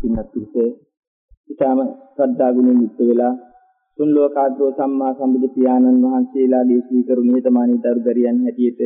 පින්නත් පිටේ ඊටම ශ්‍රද්ධා ගුණෙන් යුක්ත වෙලා තුන් ලෝකාග්‍රෝ සම්මා සම්බුදු පියාණන් වහන්සේලාගේ සීකරු නිහතමානී දරුදරියන් හැටියට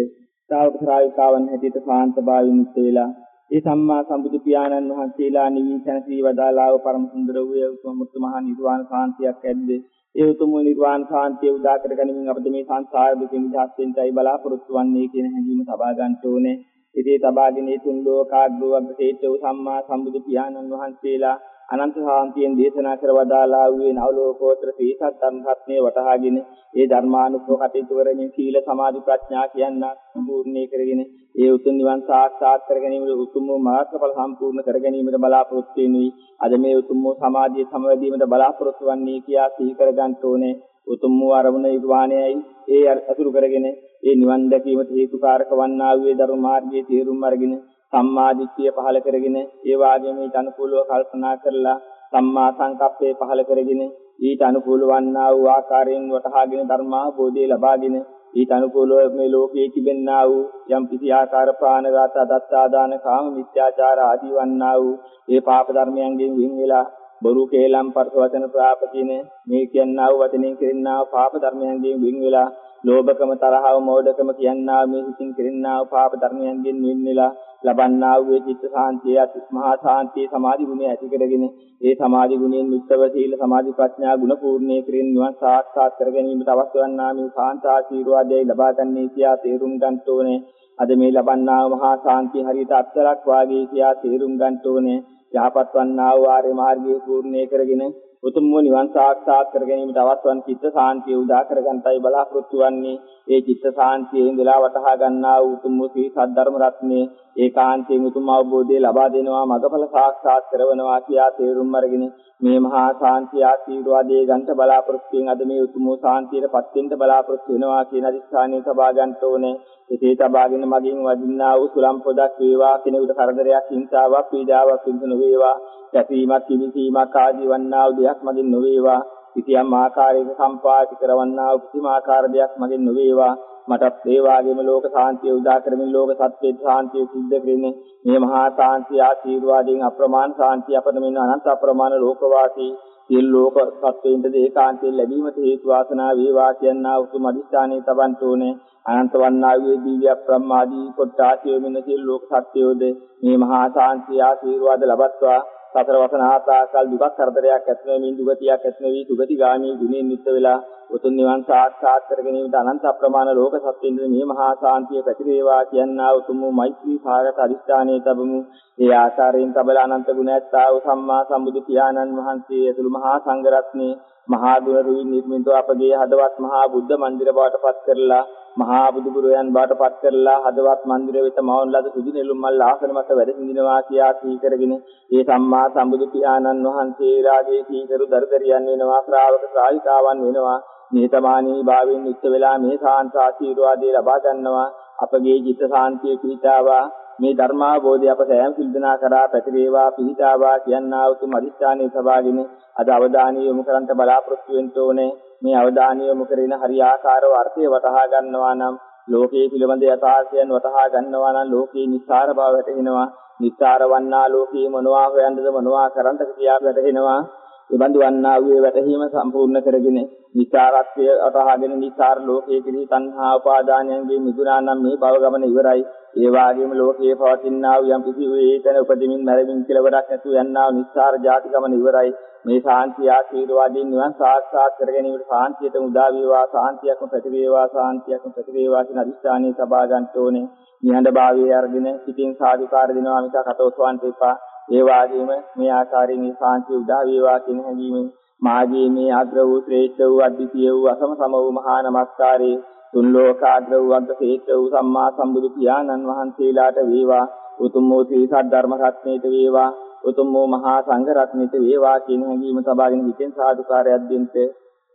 ශ්‍රාවක ශ්‍රාවිකාවන් හැටියට සාන්ත භාවයෙන් යුක්ත වෙලා ඒ සම්මා සම්බුදු පියාණන් වහන්සේලා නිවි සැනසී වදාලාව පරම සුන්දර වූ උතුම් මහා නිර්වාණ සාන්තියක් ඇද්දේ ඒ උතුම් නිර්වාණ සාන්තිය උදා කර ගැනීමෙන් අපිට මේ සංසාර දුකින් මිදහස් වෙන්නයි බලාපොරොත්තු වන්නේ කියන හැඟීම තබා ගන්න ඕනේ. ඉතින් තබාගෙන මේ තුන් ලෝකාග්‍රෝ අග්‍රේත වූ සම්මා සම්බුදු පියාණන් වහන්සේලා අනන්ත සාන්තියෙන් දේශනා කර වදාලා වූ නවලෝකෝත්තර සීසත් ධර්ම රත්නයේ වටහාගෙන ඒ ධර්මානුකූල කටයුතු කරමින් සීල සමාධි ප්‍රඥා කියන්න සම්පූර්ණේ කරගෙන ඒ උතුම් නිවන් සාක්ෂාත් කර ගැනීමට උතුම් මාර්ගඵල සම්පූර්ණ කර ගැනීමට බලාපොරොත්තු වෙනුයි. අද මේ උතුම් සමාධිය සමවැදීමට බලාපොරොත්තු වන්නේ කියා සිහි කර ගන්න ඕනේ. උතුම් වූ අරමුණ නිර්වාණයයි ඒ අසුරු කරගෙන ඒ නිවන් දැකීමට හේතුකාරක වන්නා වූ ධර්ම මාර්ගයේ තේරුම් අරගෙන සම්මාදිට්ඨිය පහල කරගෙන ඒ වාගේම ඊට අනුකූලව කල්පනා කරලා සම්මා සංකප්පය පහල කරගෙන ඊට අනුකූල වන්නා වූ ආකාරයෙන් වටහාගෙන ධර්මාභෝධය ලබාගෙන ඊට අනුකූලව මේ ලෝකයේ තිබෙන්නා වූ යම් කිසි ආකාර ප්‍රාණඝාත දත්තාදාන කාම මිත්‍යාචාර ආදී වන්නා වූ ඒ පාප ධර්මයන්ගෙන් වින් වෙලා බොරු කේලම් පරස වචන ප්‍රාපතින මේ කියන්නා වූ වචනෙන් කෙරෙන්නා වූ පාප ධර්මයන්ගෙන් වින් වෙලා ලෝභකම තරහව මෝඩකම කියන්නා මේ හිතින් කෙරෙන්නා වූ පාප ධර්මයන්ගෙන් වින් වෙලා ලබන්නා වූ චිත්ත සාන්තිය මහා සාන්තිය සමාධි ගුණය ඇති කරගෙන ඒ සමාධි ගුණයෙන් යුක්තව සීල සමාධි ප්‍රඥා ගුණ පූර්ණේ කිරින් නිවන් සාක්ෂාත් කර ගැනීමට අවශ්‍ය වන්නා මේ සාන්ත ආශීර්වාදයයි ලබා ගන්නේ කියා තේරුම් ගන්න ඕනේ. අද මේ ලබන්නා වූ මහා සාන්තිය හරියට අත්තරක් වාගේ කියා තේරුම් ගන්න ඕනේ. යහපත් වන්නා වූ ආර්ය මාර්ගයේ පූර්ණේ කරගෙන උතුම් වූ නිවන් සාක්ෂාත් කර ගැනීමට අවශ්‍ය වන චිත්ත සාන්තිය උදා කර ගන්නයි බලාපොරොත්තු වන්නේ. ඒ චිත්ත සාන්තියේ ඉඳලා වටහා ගන්නා වූ උතුම් වූ සී සද්ධර්ම රත්නේ ඒකාන්තයෙන් උතුම් අවබෝධය ලබා දෙනවා මගඵල සාක්ෂාත් කරවනවා කියා තේරුම් අරගෙන මේ මහා සාන්තිය ආශීර්වාදයේ ගන්ට බලාපොරොත්තු වෙන අද මේ උතුම් වූ සාන්තියට පත් වෙන්න බලාපොරොත්තු වෙනවා කියන අදිස්ථානය තබා ගන්න ඕනේ. එසේ තබාගෙන මගින් වදින්නා වූ සුලම් පොදක් වේවා කෙනෙකුට කරදරයක් හිංසාවක් පීඩාවක් සිදු නොවේවා. කැපීමක් කිවිසීමක් ආදී වන්නා වූ දෙයක් මගින් නොවේවා. කිසියම් ආකාරයක සම්පාති කරවන්නා වූ කිසිම ආකාර දෙයක් මගින් නොවේවා. මටත් ඒ වාගේම ලෝක සාන්තිය උදා කරමින් ලෝක සත්‍යයේ සාන්තිය සිද්ධ කරන්නේ මේ මහා සාන්තිය ආශීර්වාදයෙන් අප්‍රමාණ සාන්තිය අපට මෙන්න අනන්ත අප්‍රමාණ ලෝකවාසී සියලු ලෝක සත්වයින්ට ඒකාන්තයෙන් ලැබීමට හේතු වාසනා වේවා කියනා උතුම් අදිස්ථානයේ තබන්ට ඕනේ අනන්ත වන්නා වූ දිව්‍ය බ්‍රහ්මාදී කොට්ටාසිය මෙන්න සියලු ලෝක සත්වයෝද මේ මහා සාන්තිය ආශීර්වාද ලබත්වා සතර වසනාතාකල් දුකක් කරදරයක් ඇති නොවමින් දුගතියක් ඇති නොවි දුගතිගාමී ගුණයෙන් යුක්ත වෙලා උතුම් නිවන් සාක්ෂාත් කර ගැනීමට අනන්ත අප්‍රමාණ ලෝක සත්‍යින්ද මේ මහා සාන්තිය පැතිරේවා කියනා උතුම් මෛත්‍රී භාගත අදිස්ථානයේ තබමු. ඒ ආකාරයෙන් තබලා අනන්ත ගුණයත්තා වූ සම්මා සම්බුදු පියාණන් වහන්සේ ඇතුළු මහා සංඝ රත්නේ මහා ගුණ රුවින් නිර්මිතව අපගේ හදවත් මහා බුද්ධ මන්දිර බවට පත් කරලා මහා බුදුගුරුයන් බවට පත් කරලා හදවත් මන්දිර වෙත මවන ලද සුදු නෙළුම් මල් ආසන මත වැඩ සිඳිනවා කියා සීකරගෙන ඒ සම්මා සම්බුදු පියාණන් වහන්සේලාගේ සීකරු දරදරියන් වෙනවා ශ්‍රාවක ශ්‍රාවිකාවන් වෙනවා. නිහතමානී භාවයෙන් යුක්ත වෙලා මේ සාන්ත ආශීර්වාදය ලබා ගන්නවා. අපගේ චිත්ත සාන්තිය පිහිටාවා. මේ ධර්මාභෝධය අප සෑම සිල්දනා කරා පැතිරේවා පිහිටාවා කියනා උතුම් අදිස්ථානයේ සබාගෙන අද අවධානය යොමු කරන්ට බලාපොරොත්තු වෙන්න ඕනේ. මේ අවධානය යොමු කරගෙන හරියාකාරව අර්ථය වටහා ගන්නවා නම් ලෝකයේ පිළිබඳ යථාර්ථයන් වටහා ගන්නවා නම් ලෝකේ නිස්සාර බව වැටහෙනවා. නිස්සාර වන්නා ලෝකේ මොනවා හොයන්නද මොනවා කරන්නද කියා වැටහෙනවා. එබඳු වන්නා වූ වැටහීම සම්පූර්ණ කරගෙන නිසාරත්වය අතහාගෙන නිසාර ලෝකයේ කිරි තණ්හා උපාදානයන්ගේ මිදුණා නම් මේ භව ගමන ඉවරයි. ඒ වාගේම ලෝකයේ පවතිනා වූ යම් කිසි වේතන උපදිමින් මැරෙමින් කෙලවරක් නැතුව යන්නා වූ නිසාර ජාති ගමන ඉවරයි. මේ සාන්තිය ආශීර්වාදයෙන් නිවන් සාක්ෂාත් කර ගැනීමට සාන්තියට උදා වේවා සාන්තියක්ම ප්‍රතිවේවා සාන්තියක්ම ප්‍රතිවේවා කියන අදිස්ථානයේ සබා ගන්න ඕනේ. නිහඬ භාවයේ අරගෙන සිටින් සාදුකාර දෙනවා මිස කටෝස්වන්ට එපා. ඒ වාගේම මේ ආකාරයෙන් මේ සාන්තිය උදා වේවා කියන හැඟීමෙන් මාගේ මේ අග්‍ර වූ ශ්‍රේෂ්ඨ වූ අද්විතීය වූ අසම සම වූ මහා නමස්කාරේ තුන් ලෝකාග්‍ර වූ අග්‍ර ශ්‍රේෂ්ඨ වූ සම්මා සම්බුදු පියාණන් වහන්සේලාට වේවා. උතුම් වූ ශ්‍රී සද්ධර්ම රත්නයට වේවා. උතුම් වූ මහා සංඝ රත්නයට වේවා කියන හැඟීම සබාගෙන හිතෙන් සාදුකාරයක් දෙන්න.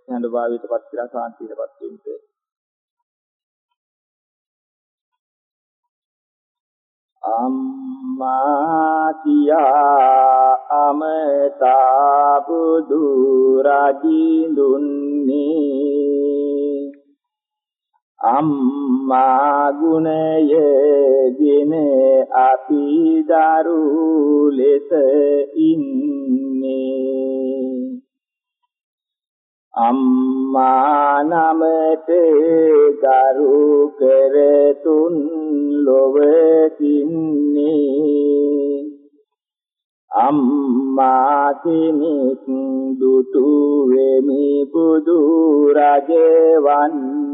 යන භාවයටපත් කියලා සාන්තියටපත් වෙන්න. අම්මා කියා අමතා බුදු රජිඳුන්නේ. අම්මා ගුණයේ දින අපි දරු ලෙස ඉන්න. අම්මා නමට ගරු කරතුන් ලොවකින්නේ අම්මා කෙනෙක් දුටු වෙමි බුදු රජවන්නේ.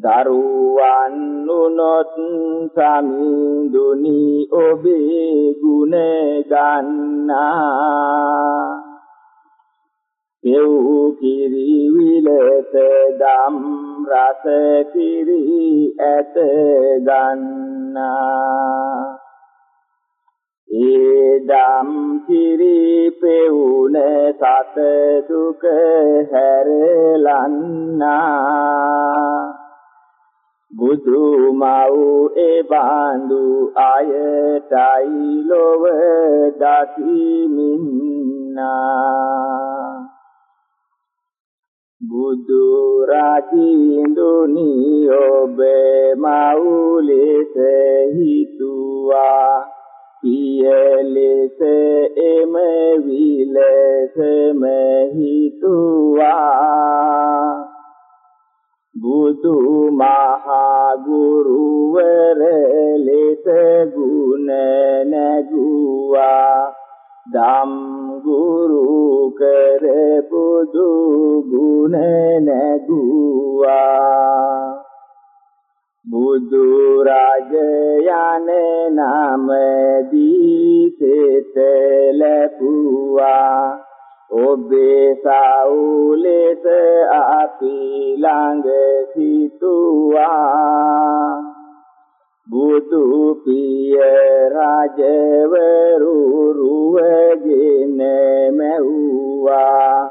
දරුවන් උනොත් සමිඳුනි ඔබේ ගුණ ගන්නා. දෙව් කිරි විලත දම් රස කිරි ඇත ගන්නා. ඒ දම් කිරි පෙවුන සත දුක හැරලන්නා. බුදු මව් එබඳු අයටයි ලොව දකිමින්නා. බුදු රජින්දුනි ඔබ මවුලෙස හිතුවා. පියලෙස එම විලසම හිතුවා. බුදු මහා ගුරුවර ලෙස ගුණ නැගුවා. දම් ගුරු කර බුදු ගුණ නැගුවා. බුදු රජ යන නම දී සිත ලැබුවා. ඔබේ සෞලෙස අපි ළඟ සිටුවා. බුදු පිය රජවරු රුවගෙන මැව්වා.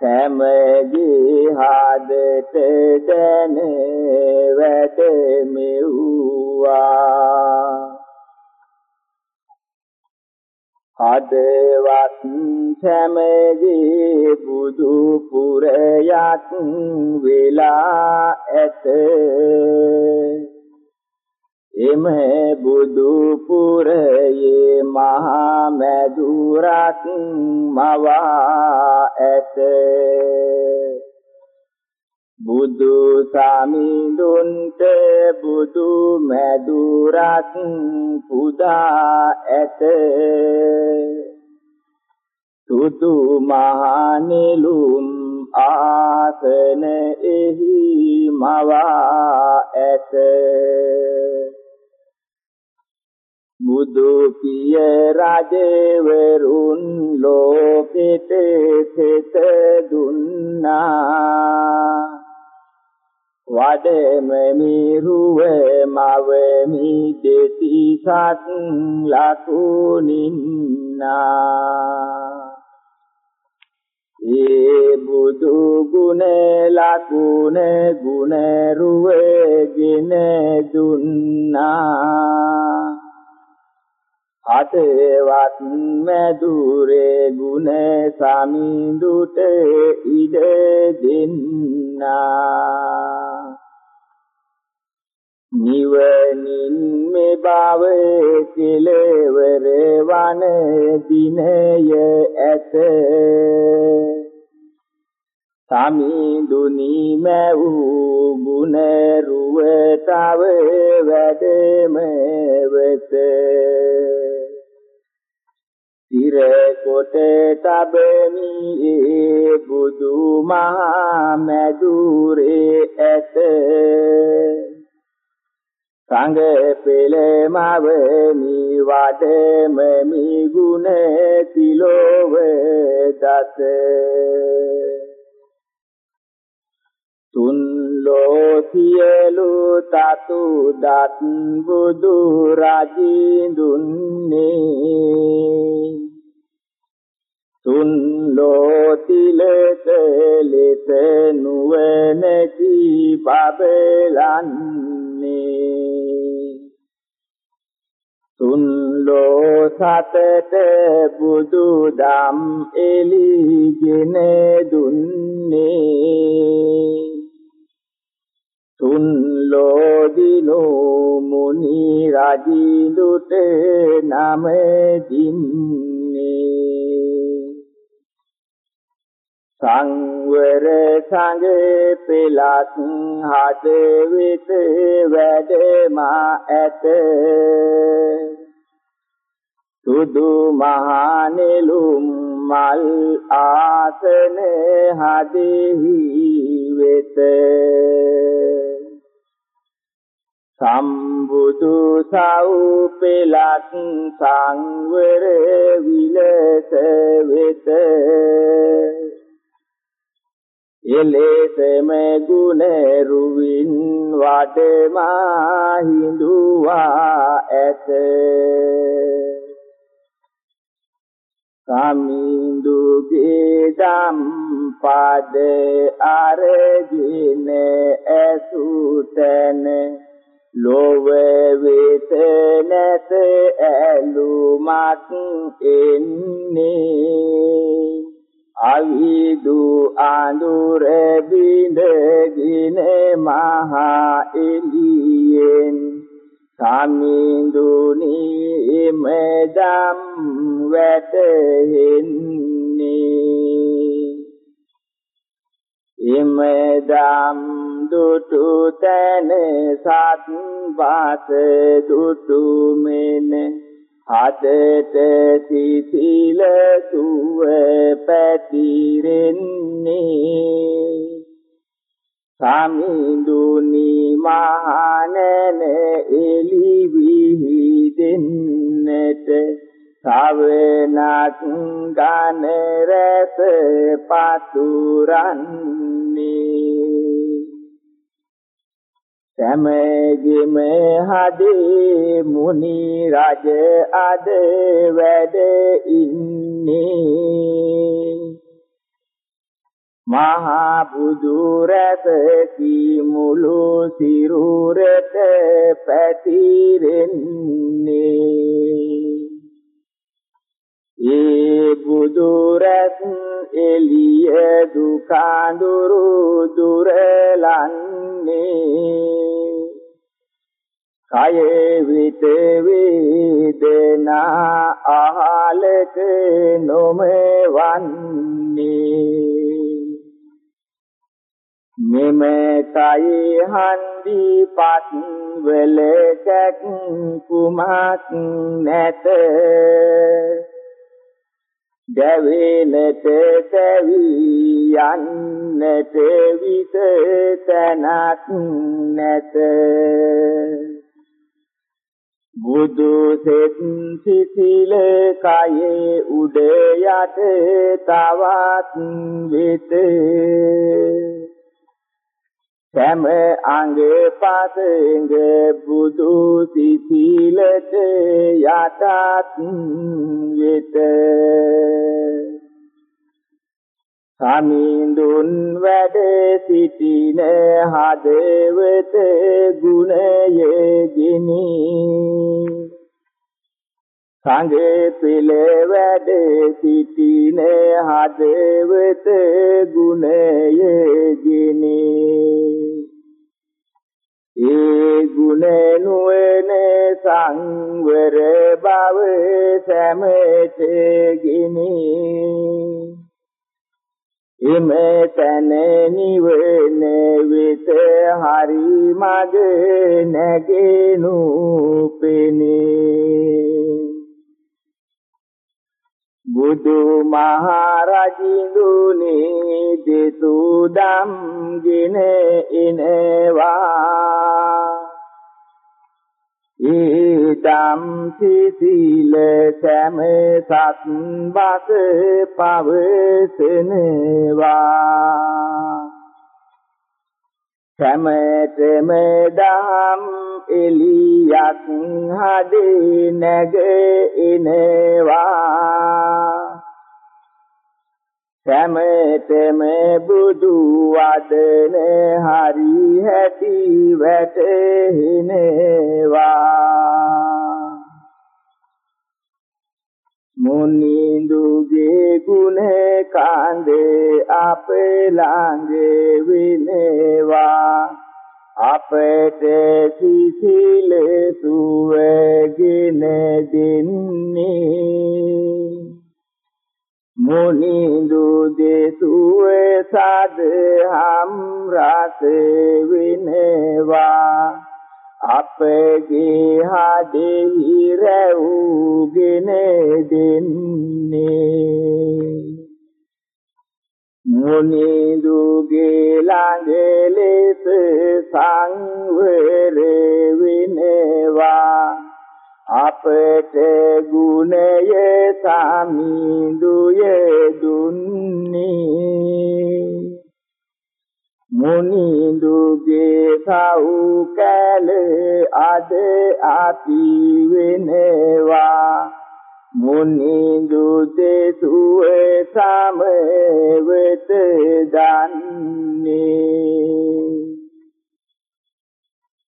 සෑමගේ හදට දැන වැඩ මෙව්වා. හදවත් සැමගේ බුදු පුරයක් වෙලා ඇත. එම බුදු පුරයේ මහා මැදුරක් මවා ඇත. බුදු සමිඳුන්ට බුදු මැදුරක් පුදා ඇත. සුදු මහනෙලුම් ආසන එහි මවා ඇත. බුදු පිය රජවරුන් ලෝකෙට සෙත දුන්නා. වඩම මිරුව මවමි දෙතිසත් ලකුණින්නා. ඒ බුදු ගුණ ලකුණ ගුණ රුවගෙන දුන්නා. අතවත් මැදුරේ ගුණ සමිඳුට ඉඩ දෙන්නා. නිවනින් මේ බව කෙලවර වන දිනය ඇත. සමිඳුනි මැවූ ගුණ රුව තව වැඩම වෙත. සිර කොට තබමි ඒ බුදු මහා මැදුරේ ඇත. සංග පෙළ මවමි වඩම මි ගුණ තිලෝව දත තුන් ලෝ සියලු තතු දත් බුදු රජින්දුන්නේ තුන් ලෝ තිලක ලෙස නුවණති බබලන්නේ තුන් ලෝ සතට බුදු දම් එලිගෙන දුන්නේ. තුන් ලෝදිනෝ මුනි රජිඳුට නම දින්නේ. සංවර සංග පෙලක් හද විත වැඩමා ඇත. සුදු මහනෙලුම් මල් ආසන හදෙහි වෙත. සම්බුදු සව්පෙලක් සංවර විලස වෙත. එලෙසම ගුණ රුවින් වඩමා හිඳුවා ඇත. සමිඳුගේ දම් පද අරගෙන ඇසුතන ලොව වෙත නැත ඇලුමක් එන්නේ. අවිදු අඳුර බිඳගෙන මහා එළියෙන් සමිඳුනි මෙදම් වැටෙන්නේ ඉමෙදම් දුටු තැන සත් වාස දුටු මෙන හදට සිසිල සුව පැතිරෙන්නේ. සමිඳුනි මහනන එලි විහිදෙන්නට සවනක් ගන රැස පතුරන්නේ. සමගිම හදේ මුනි රජ අද වැඩ ඉන්නේ. මහා බුදු රැස කී මුළු සිරුරට පැතිරෙන්නේ. ඒ බුදු රැස් එළිය දුකාඳුරු දුරලන්නේ කයේ විත වේදනා අහලක නොමවන්නේ මෙම කයි හන්දි පත් වල කැක් කුමක් නැත දැවෙනට දැවි යන්නට විස තැනක් නැත. බුදු සෙත් සිසිල කයේ උඩ යට තවත් වෙත. සෑම අංග පසංග බුදු සිසිලට යටත් වෙත. සමිඳුන් වැඩ සිටින හදවත ගුණයේ ගිනි. සංගේ පිළ වැඩ සිටින හදවත ගුණයේ ගිනි. ඒ ගුණ නුවණ සංවර බව සැමට ගිනි. එමෙතන නිවන වෙත හරි මග නැගෙනු පෙනේ. බුදු මහරජිඳුනි දෙතු දම් ගෙන එනවා ඊදම් සිසිල සෑම සත් බස පවසනවා. සමතම දහම් එලියක් හදේ නැග එනවා සමතම බුදු වදන හරි හැටි වැටෙනවා මුනිඳුගේ ගුණ කාන්දේ අප ළඟ විනේවා. අපට සිසිල සුවගෙන දෙන්නේ. මුනිඳු දෙසුව සදහම් රස විනවා. අපගේ හදෙහි රැවුගෙන දෙන්නේ. මුනිඳුගේ ළඟ ලෙස සංවර වෙනවා. අපට ගුණය සමිඳුය දුන්නේ. මුනිඳුගේ සෞකල අද අපි වෙනවා. මුනිඳු දෙසුව සමවත දන්නේ.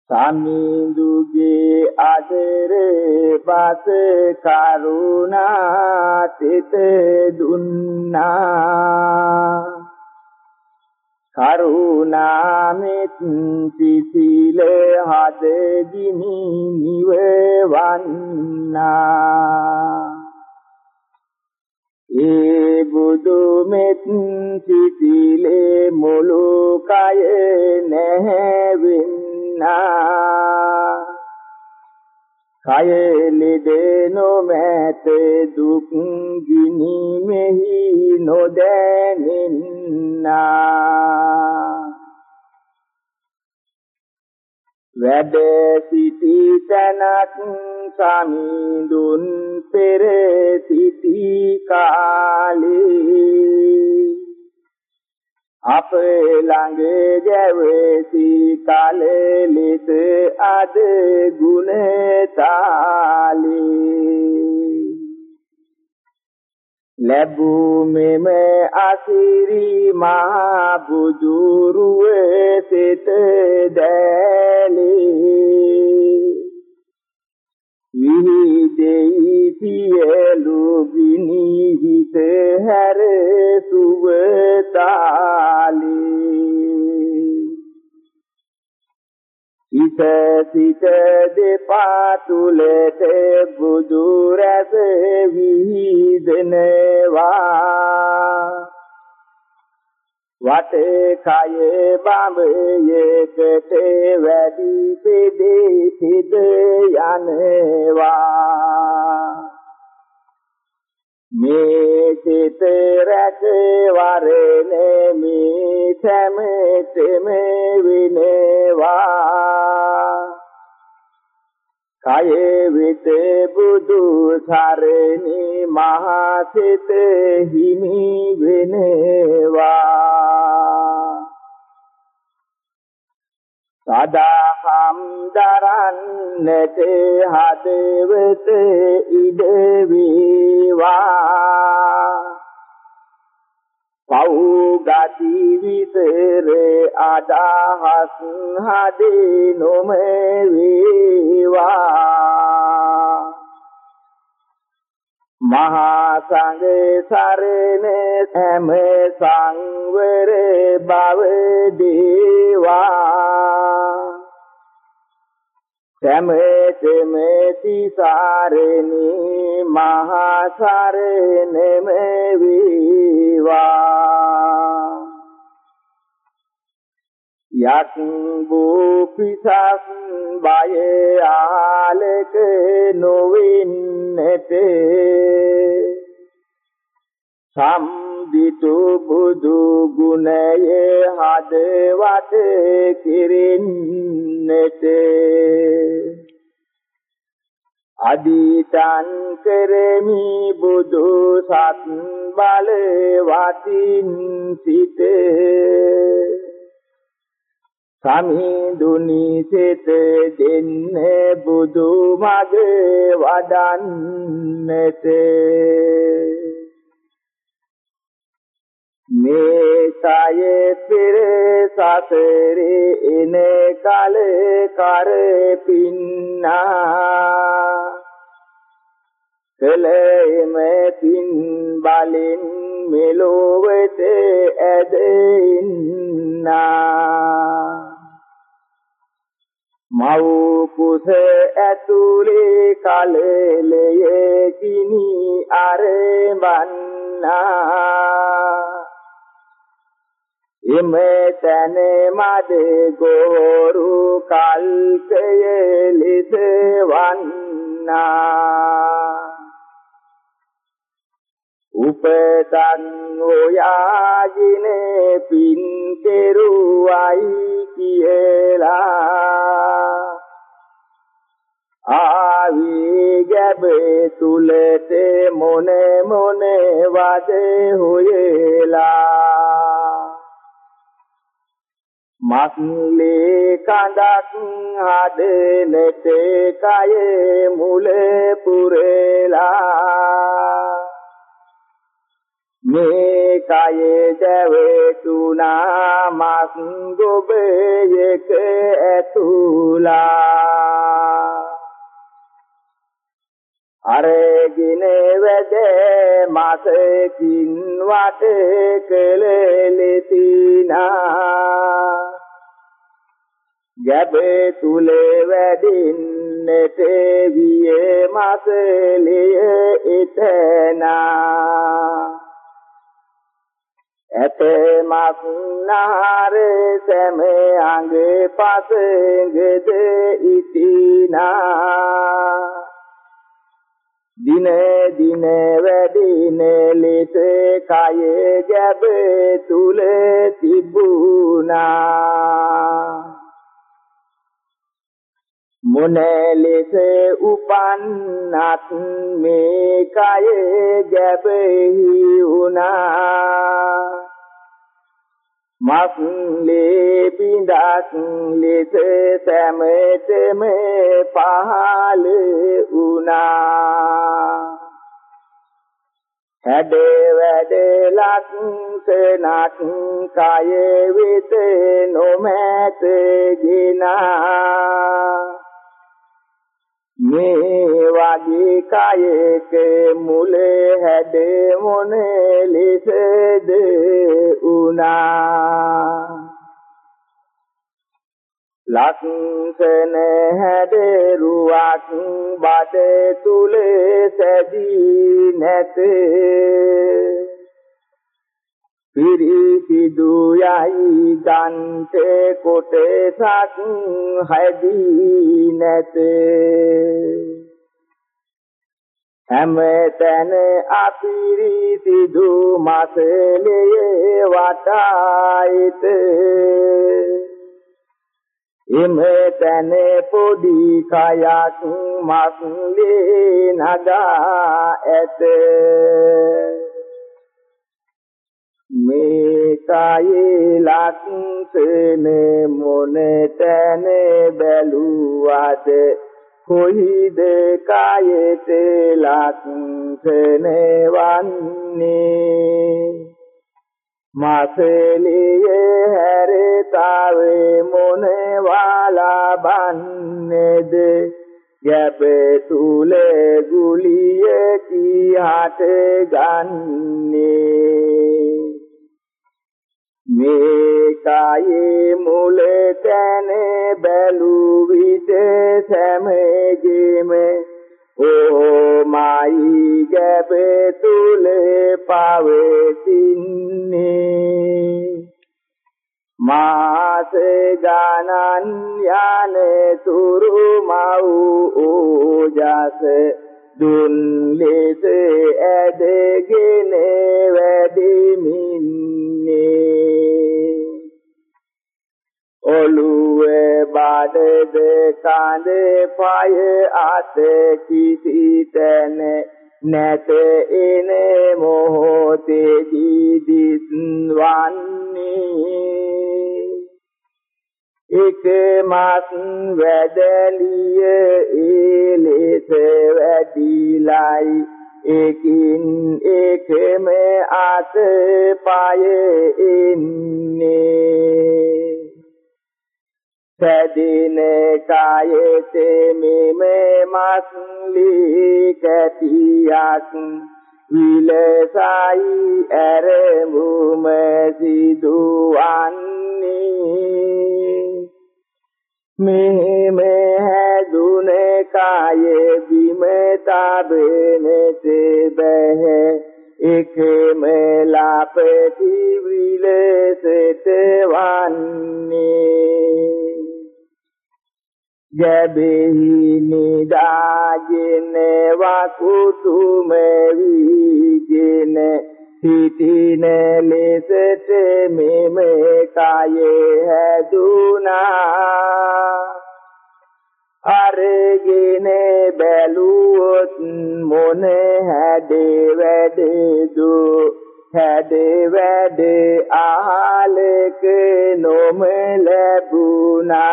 සමිඳුගේ අදරේ බස කරුණා සිත දුන්නා. කරුණාමිත් සිසිල හද ගිනි නිවවන්නා. ඒ බුදු මෙත් සිසිලේ මුළු කය නැහැවෙන්න. විනා කය ලෙඩෙනු මැත දුක් ගිනි මෙහි නොදැනෙන්නා. වැඩ සිටි තනක් සමිඳුන් පෙර සිටි කාලේ. අප ළඟ ගැවසි කලලිත අද ගුණ තාලේ. ලැබූ මෙම අසිරි මහා බුදුරුවේ සිත දැලේ. විහිදෙයි සියලු ගිනි හිත හැර සුවතාලේ. හිත සිත දෙපා තුලට බුදු රැස විහිදෙනවා. වටේ කයේ බඹයකට වැඩි පෙදේ සිද යනවා. මේ සිත රැක වරනේ මේ සැමතෙම විනවා. කයේ විත බුදු සරණි මහා සිත හිමි වෙනවා. සදාහම් දරන්නට හදවත ඉඩ වේවා පව් ගති විසර අදහස් හදේ නොම වේවා මහා සංඝ සරණ හැම සංවර බව දේවා. සමෙතෙම තිසරණි මහා සරණෙම වේවා යක් බෝපිසස් බය ආලක නොවින්නට සම්දිතු බුදු ගුණය හදවට කිරින්නට අදිතං කරමි බුදු සත් බල වතින් සිටේ සමිඳුනි සිත දෙන්නේ බුදු මග වඩන්නට මේ කය පෙර සසරේ එන කල කර පින්නා කලෙම පින් බලෙන් මෙලොවට ඇදෙන්නා. මව් කුස ඇතුලේ කලලයේ කිනි අරඹන්න. එමෙතන මද ගෝරු කල්කයේ ලිසවන්නා උපතන් ඔයාගෙන පින් කෙරුවයි කියලා. ආවි ගැබ තුලට මොන මොන වද හොයලා. මස්ලේ කඳක් හදනට කය මුල පුරලා මේ කයේ දැවෙතුනා මස් ගොබයක ඇතුලා. අරගෙන වැද මාසකින් වට කළෙලිතිනා. ගැබේ තුල වැඩින්නට වියේ මාසලිය එතනා. ඇතමක් නහර සැම අඟ පසඟද ඉතිනා. දින දින වැඩින ලෙස කය ගැබ තුල තිබුණා. මොන ලෙස උපන්නත් මේ කය ගැබෙහි වුණා. මස්ලේ බිඳක් ලෙස සැමටම පහළ වුණා. හැඩ වැඩ ලක්ෂණක් කය වෙත නොමැත ගිනා. මේ වගේ කයක මුල හැඩ මොන ලෙසද උනා? ලක්ෂණ හැඩ රුවක් බඩ තුල සැදී නැත. පිරිසිදු යයි ගන්ත කොටසක් හැදී නැත. හැමතැන අපිරිසිදු මසලයේ වටායිත. එමෙතන පොඩි කයක් මස්ලේ නගා ඇත. මේ කායේ ලක්ෂණ මොන තැන බැලුවද? කොයිද කායේත ලක්ෂණ වන්නේ? මාසෙලියේ හැරතාවේ මොන වාලා බන්නේද? ගැබ තුල ගුලිය කිහට ගන්නේ? මේ කායේ මුල තැන බැලු විට සැමගෙම. ඕමයි ගැබ තුල පවතින්නේ. මාස ගණන් යන තුරු මව් ඕජස දුන් ලෙස ඇදගෙන වැඩිමින්නේ. ඔළුවේ බඩද කඳ පය අත කිසි තැන නැත එන මොහොතේ දිදිත් වන්නේ. එක මස් වැඩලිය ඒලෙස වැඩිලයි. එකින් එකම අත පය ඉන්නේ. සැදින කායෙත මෙම මස්ලි කැටියක් විලසයි ඇරඹුම සිදුවන්නේ. මෙහෙම හැදුන කායේ බිම තබෙනට බැහැ. එකම ලාපති විලසට වන්නේ. ගැබෙහි නිදාගෙන වකුතුම වීගෙන සිටින ලෙසට මෙම කයේ හැදුනා. අරගෙන බැලුවොත් මොන හැඩේ වැඩේදු? හැඩේ වැඩ ආලක නොම ලැබුණා.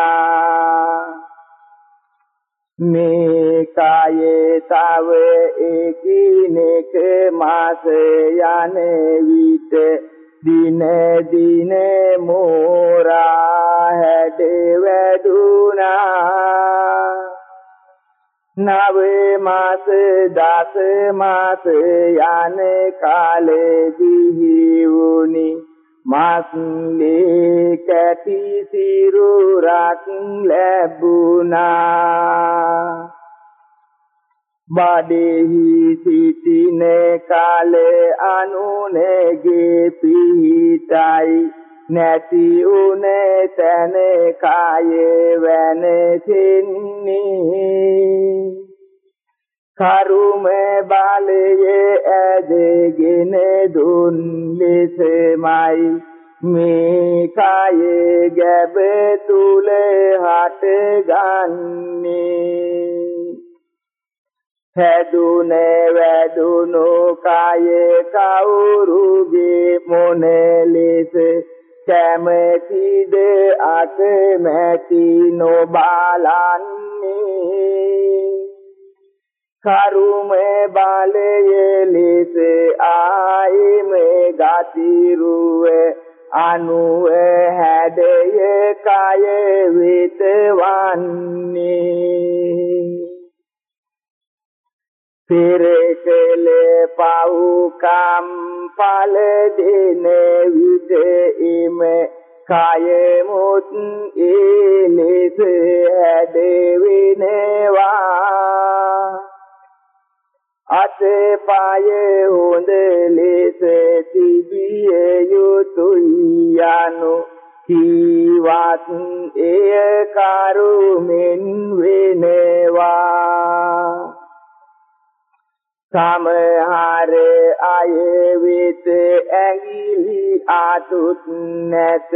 මේ කායේ තව එකිනෙක මාස යන විට දින දින මෝරා හැඩ වැඩුණා නව මාස දස මාස යන කාලෙදී වුනි මාස්ලේ කැටි සිරුරක් ලැබුණා. බඩෙහි සිටින කාලේ අනුනේගේ පිහිටයි නැති උනේ තන කායේ වෙනසින්නේ. කරුම බලයේ ඇදගෙන දුන් ලෙසමයි. මේ කායේ ගැබ තුල හටගන්නේ හැදුනේ වැදුණු කායේ කවුරුගේ මොනලෙස කැමැතිද අකමැති නොබලන්නේ? කරුම බලයේ ලෙස ආයිම ගතිරුවේ. අනුව හැඩය කය වෙතවන්නේ. පෙරකල පවුකම් පල දෙන විද එම කය මුත් ඒලෙස හැඩ වෙනවා. අතේ පායේ හොඳ ලෙස තිබිය යුතුය යනු. කීවත් එය කරුමෙන් වෙනවා. සමහර අය වෙත ඇඟිලි ආතුත් නැත.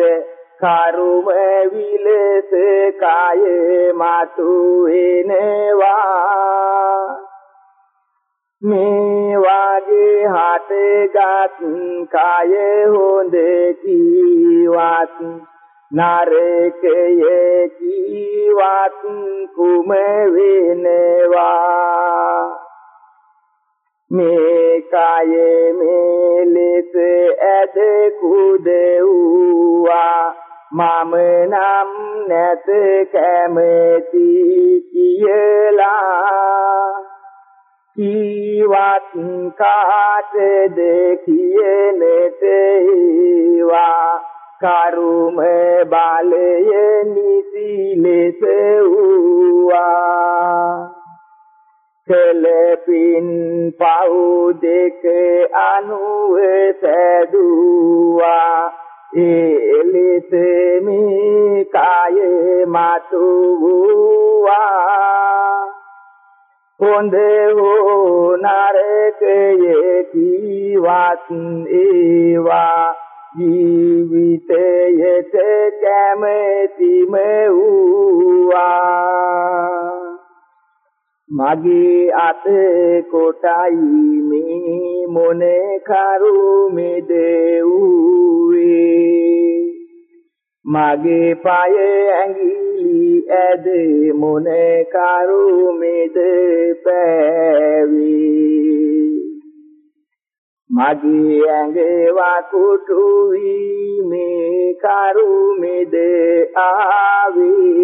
කරුම විලස කය මතු වෙනවා මේ වාගේ හටගත් කය හොඳ කීවත් නරකයේ කීවත් කුම වෙනවා. මේ කායේ මේ ලෙස ඇද කුද වූවා. මම නම් නැත කැමැති කියලා. කීවත් කාටද කියනට ඒවා කරුම බලය නිසි ලෙස වූවා. කලපින් පව් දෙක අනුව සැදුවා. ඒ ලෙස මේ කාය මතු වූවා. හොඳ හෝ නරකයේ කීවත් ඒවා ජීවිතයට කැමැතිම වූවා. මගේ අත කොටයි මේ මොනේ කරුමෙද වූවේ මගේ පාය ඇඟිලි ඇද මොනේ කරුමෙද පෑවී. මගේ ඇඟේ වකුටු වීමේ කරුමෙද ආවේ.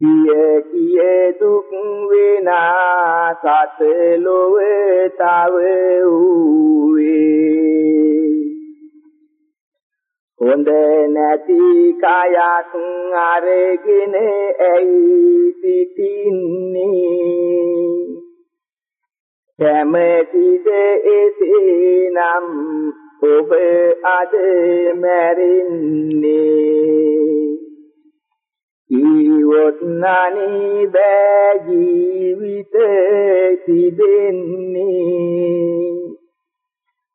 කිය කිය දුක් විනා සත ලොව තව වූවේ. හොඳ නැති කයක් අරගෙන ඇයි සිටින්නේ? කැමැතිද එසේනම් ඔබ අද මැරෙන්නේ? ඊවොත් නනි බෑ ජීවිත තිබෙන්නේ.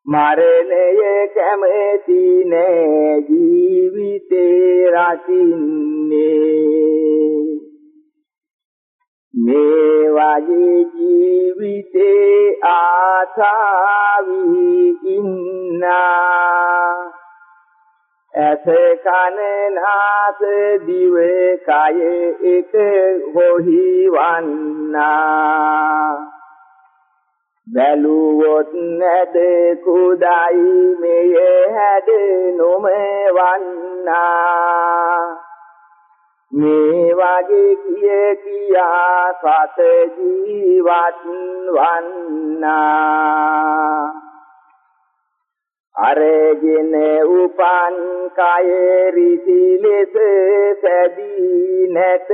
මරණය කැමති නෑ ජීවිතේ රකින්නේ. මේ වගේ ජීවිතේ ආසාවි ඉන්නා. ඇස කන නාස දිව කය එක හොහිවන්නා බැලුවොත් නැද කුඩයි මෙය හැද නොමවන්නා. මේ වගේ කිය කියා සත ජීවත් වන්නා. අරගෙන උපන් කය රිසි ලෙස සැදී නැත.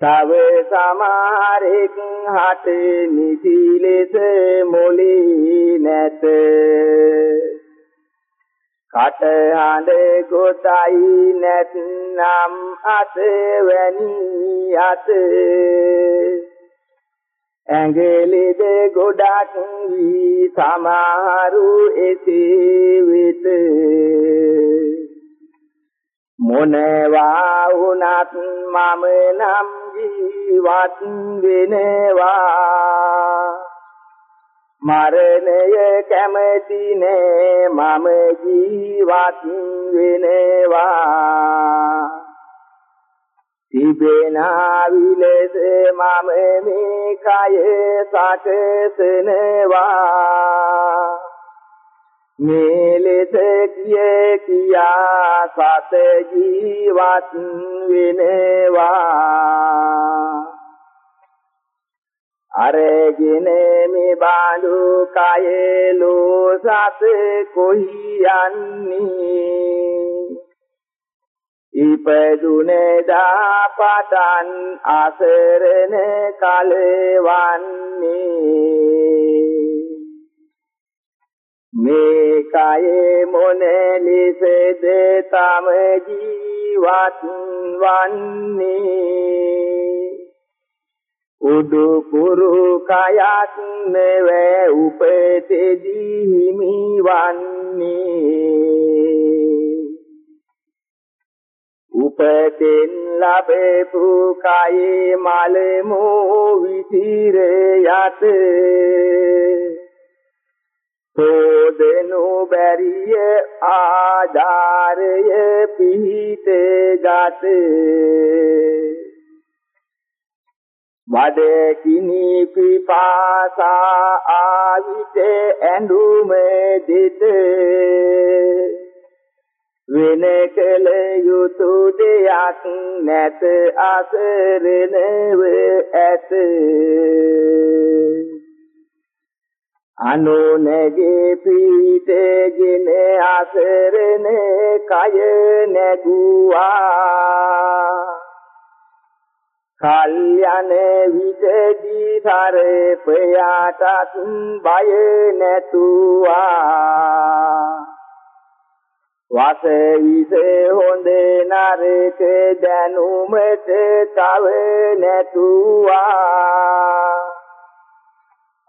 තව සමහරෙක් හට නිසි ලෙස මොලි නැත. කටහඬ ගොතයි නැත්නම් අත වැනි අත. ඇඟිලිද ගොඩක් වී සමහරු එසේ වෙත. මොනවා වුණත් මම නම් ජීවත් වෙනවා. මරණය කැමති නෑ මම ජීවත් වෙනවා. තිබෙනා විලස මම මේ කය සකසනවා. මේ ලෙස කිය කියා සත ජීවත් වෙනවා. අරගෙන මේ බඳු කයලෝ සත කොහි යන්නේ? ඉපදුනේ දා පටන් අසරණ කලවන්නේ. මේ කයේ මොන ලෙසද තම ජීවත් වන්නේ? උඩු කුරු කයක් නෙවේ උපතේදී හිමි වන්නේ. උපතෙන් ලැබපු කයේ මලමු විසිර යත සෝදනු බැරිය ආධාරය පිහිට ගත. වඩකිනි පිපාසා ආවිත ඇඳුම දෙත. වෙන කල යුතු දෙයක් නැත අසරණව ඇත. අනුනගේ පීතගෙන අසරණ කය නැගුවා. කල්යන විදදී සරපයාටත් බය නැතුවා. වසවිස හොඳ නරක දැනුමට තව නැතුවා.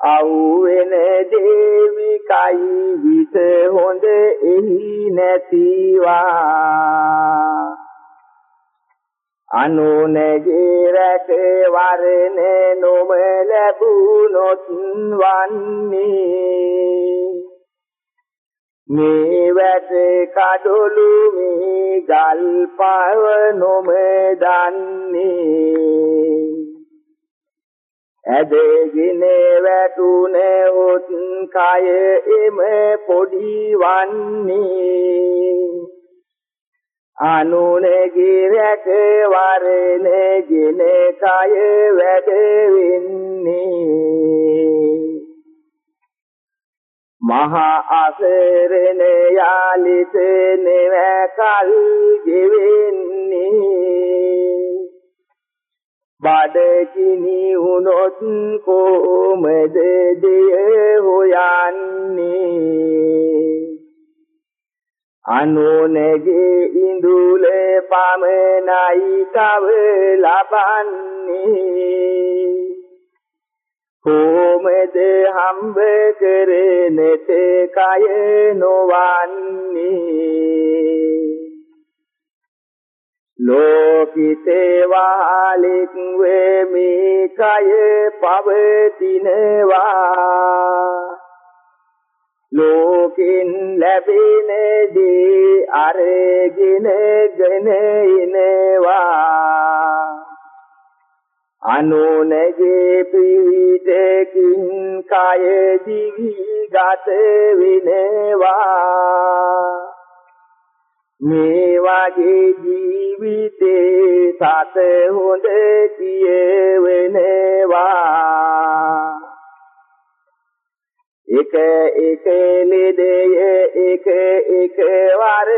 අවුවෙන දේවි කයි විස හොඳ එහි නැතිවා. අනුනගේ රැක වරනේ නොම ලැබුණොත් වන්නේ. මේ වැට කඩොළු මේ ගල් පව නොම දන්නේ. ඇදගෙන වැටුනේ උත් කය එම පොඩි වන්නේ. අනුනගේ රැක වරණගෙන කය වැඩ වෙන්නේ. මහා අසරණ යාලිත නෙව කල් ගෙවෙන්නේ. බඩගිනි වුනොත් කොහොමද දෙය හොයන්නේ අනුනගේ ඉඳුලේ පමනයි තව ලබන්නේ. කොමද හම්බ කරනට කය නොවන්නේ? ලෝකිතේ වාලික් වෙමි කය පවතිනවා. ලෝකෙන් ලැබෙන දේ අරගෙන ගෙන එනවා අනුනගේ පිටකින් කය දිවි ගත වෙනවා. මේ වගේ ජීවිතේ සත හොඳ කියවෙනවා. එක එක ලෙදය එක එක වර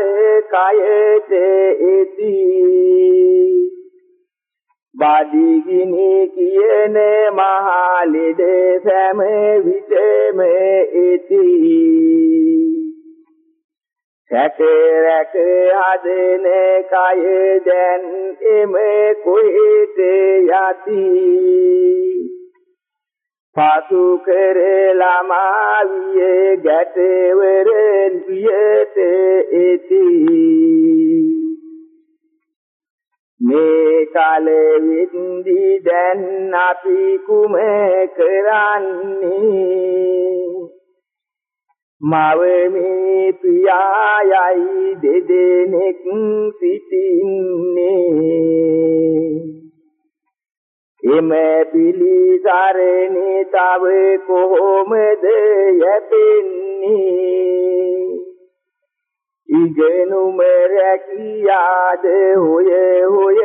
කයට එති. බාදිගිනි කියන මහා ලෙඩ සෑම විටම එති. සැක රැක හදන කය දැන් එම කොහෙට යති. පාසු කරලා මාවියේ ගැටවරෙන් පියට එති මේ කාලේ වින්දි දැන් අපි කුම කරන්නේ? මවමේ පියායයි දෙදෙනෙක් සිටින්නේ. එම පිළිසරණේ තව කොහොමද යැපෙන්නේ? ඉගෙනුම රැකියාද හොය හොය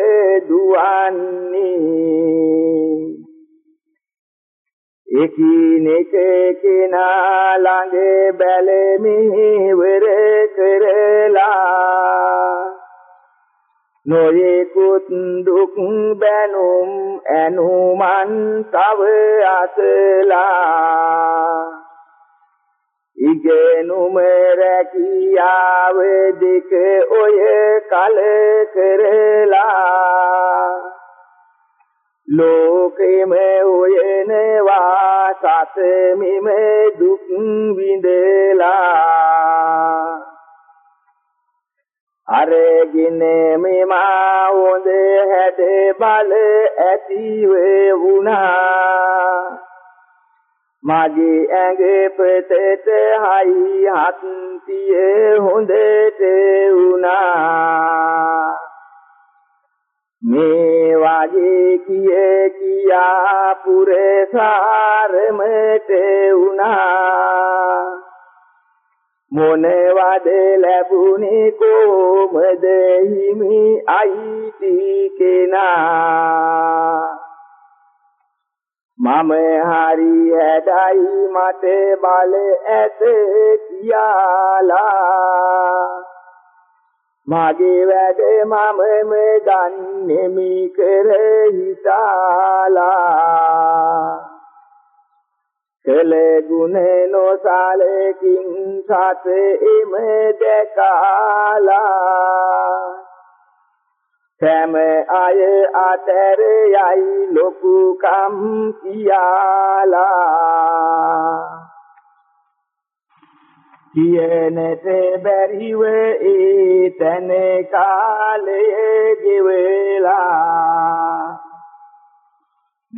දුවන්නේ? එකිනෙක කෙනා ළඟ බැලෙමිවර කරලා. නොයෙකුත් දුක් බැනුම් ඇනුමන් තව අසලා. ඉගෙනුම රැකියාව දෙක ඔය කල කරලා. ලෝකෙම හොයනවා සතමිම දුක් විඳලා. අරගෙන මෙමා හොඳ හැඩ බල ඇතිව වුණා. මගේ ඇඟ පෙතට හයි හත්තිය හොඳට වුණා. මේ වගේ කිය කියා පුරසාරමට වුණා. මොනවද ලැබුණේ කොමද හිමි අයිති කෙනා? මම හරි හැඩයි මට බල ඇත කියාලා. මගේ වැඩ මමම ගන්නෙමි කර හිතාලා. කළ ගුණ නොසලකින් සත එම දැකාලා. සෑම අය අතර යයි ලොකුකම් කියාලා කියනට බැරිව ඒ තැන කාලය ගෙවලා.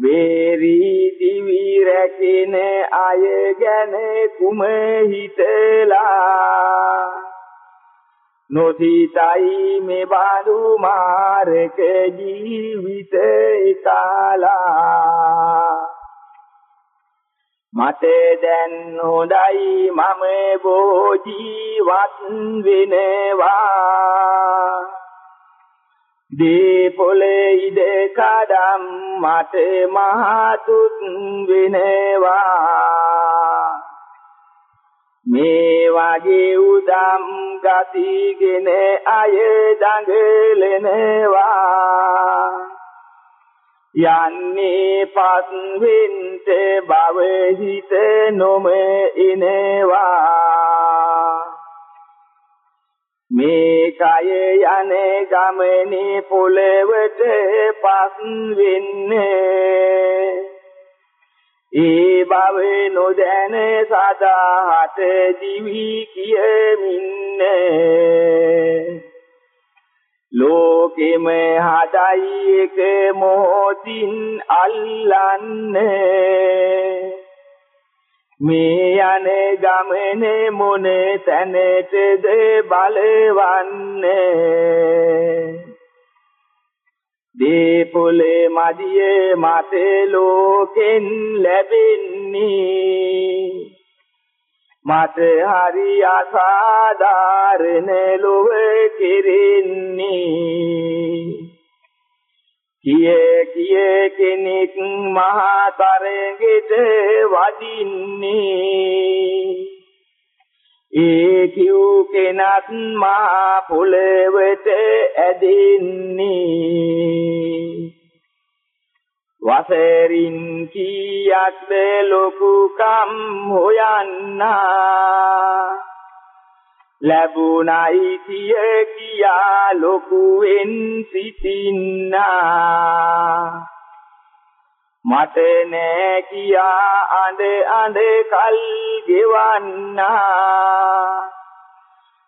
බේරි දිවි රැකින අය ගැන කුම හිතලා. නොසිතයි මේ බඳු මාරක ජීවිත කාලා. මට දැන් හොඳයි මම බොහෝ ජීවත් වෙනවා දීපොලේ ඉද කඩම් මට මහතුත් වෙනවා. මේ වගේ උදම් ගතිගෙන අය දඟලනවා. යන්නේ පස් වෙන්ට බව හිත නොම එනවා මේ කය යන ගමනේ පොළවට පස් වෙන්නේ ඒ බව නොදැන සදාහට දිවි කියමින්නේ. ලෝකෙම හදයි එක මොහොතින් අල්ලන්නේ. මේ යන ගමනේ මොන තැනටද බලවන්නේ? දීපුලේ මදියේ මත ලෝකෙන් ලැබෙන්නේ. මට හරි අසාධාරණ ලොව කෙරෙන්නේ. කියේ කියේ කෙනෙක් මහා තරගෙට වදින්නේ ඒ කිව් කෙනත් මහා පොළවට ඇදෙන්නේ. වසරින් කීයක්ද ලොකුකම් හොයන්නා? ලැබුණයි කිය කියා ලොකුවෙන් සිටින්නා. මට නෑ කියා අඬ අඬ කල් ගෙවන්නා.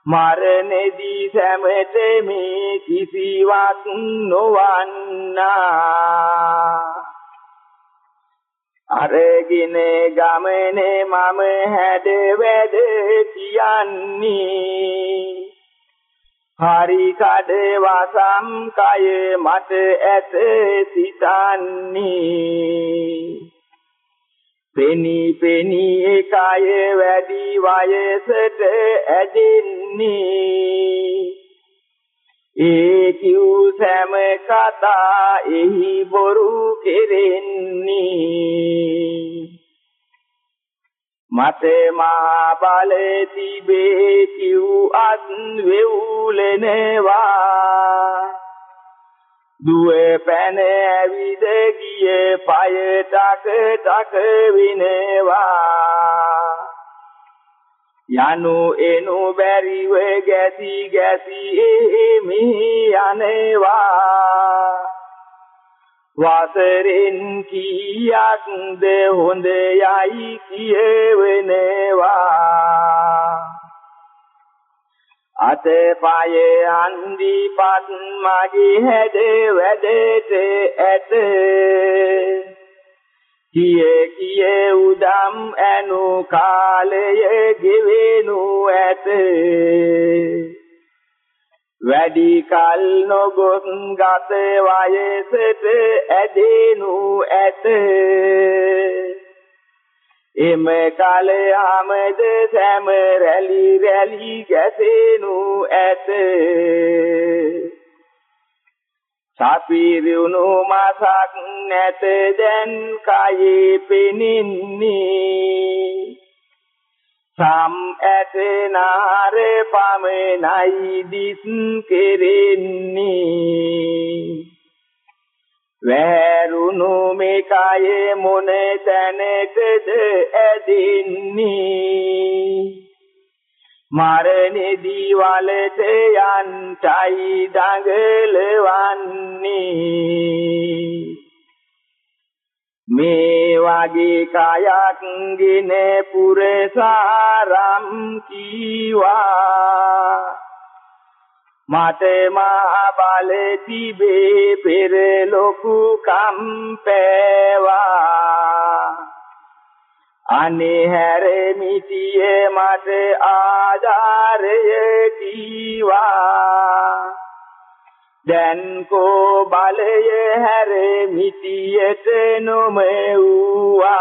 මරණෙදී සැමට මේ කිසිවක් නොවන්නා. අරගෙන ගමනේ මම හැඩ වැඩ කියන්නේ හරි කඩ වසම් කය මට ඇත සිතන්නේ. පෙනි පෙනි කය වැඩි වයසට ඇදෙන්නේ. ඒ කිව් සෑම කතා එහි බොරු කෙරෙන්නේ. මත මා බල තිබේ කිව් අත් වෙවුලෙනවා. දුව පැන ඇවිද ගිය පය ටක ටක විනවා. යනු එනු බැරිව ගැසි ගැසි එමි යනවා. වසරෙන් කීයක්ද හොඳ යයි කියවෙනවා. අතපය හන්දිපත් මගේ හැඩ වැඩට ඇත. කියේ කියේ උදම් ඇනු කාලය ගෙවෙනු ඇත. වැඩි කල නොගොස් ගත වයසට ඇදෙනු ඇත. එම කලයමද සෑම රැලි රැලි ගැසෙනු ඇත. සපිරුණු මාසක් නැත දැන් කයේ පෙනින්නේ. සම් ඇත නාර පමනයි දිස් කෙරෙන්නේ. වැරුණු මේ කයේ මොන තැනකද ඇදින්නේ? මරණෙදී වලට යන්ටයි දඟලවන්නේ. මේ වගේ කයක් ගෙන පුරසාරම් කීවා. මට මා බල තිබේ පෙර ලොකු කම්පේවා. අනේ හැර මිටියේ මට ආධාරය කීවා දැන් කෝ බලය හැර මිටියට නොමෙව්වා.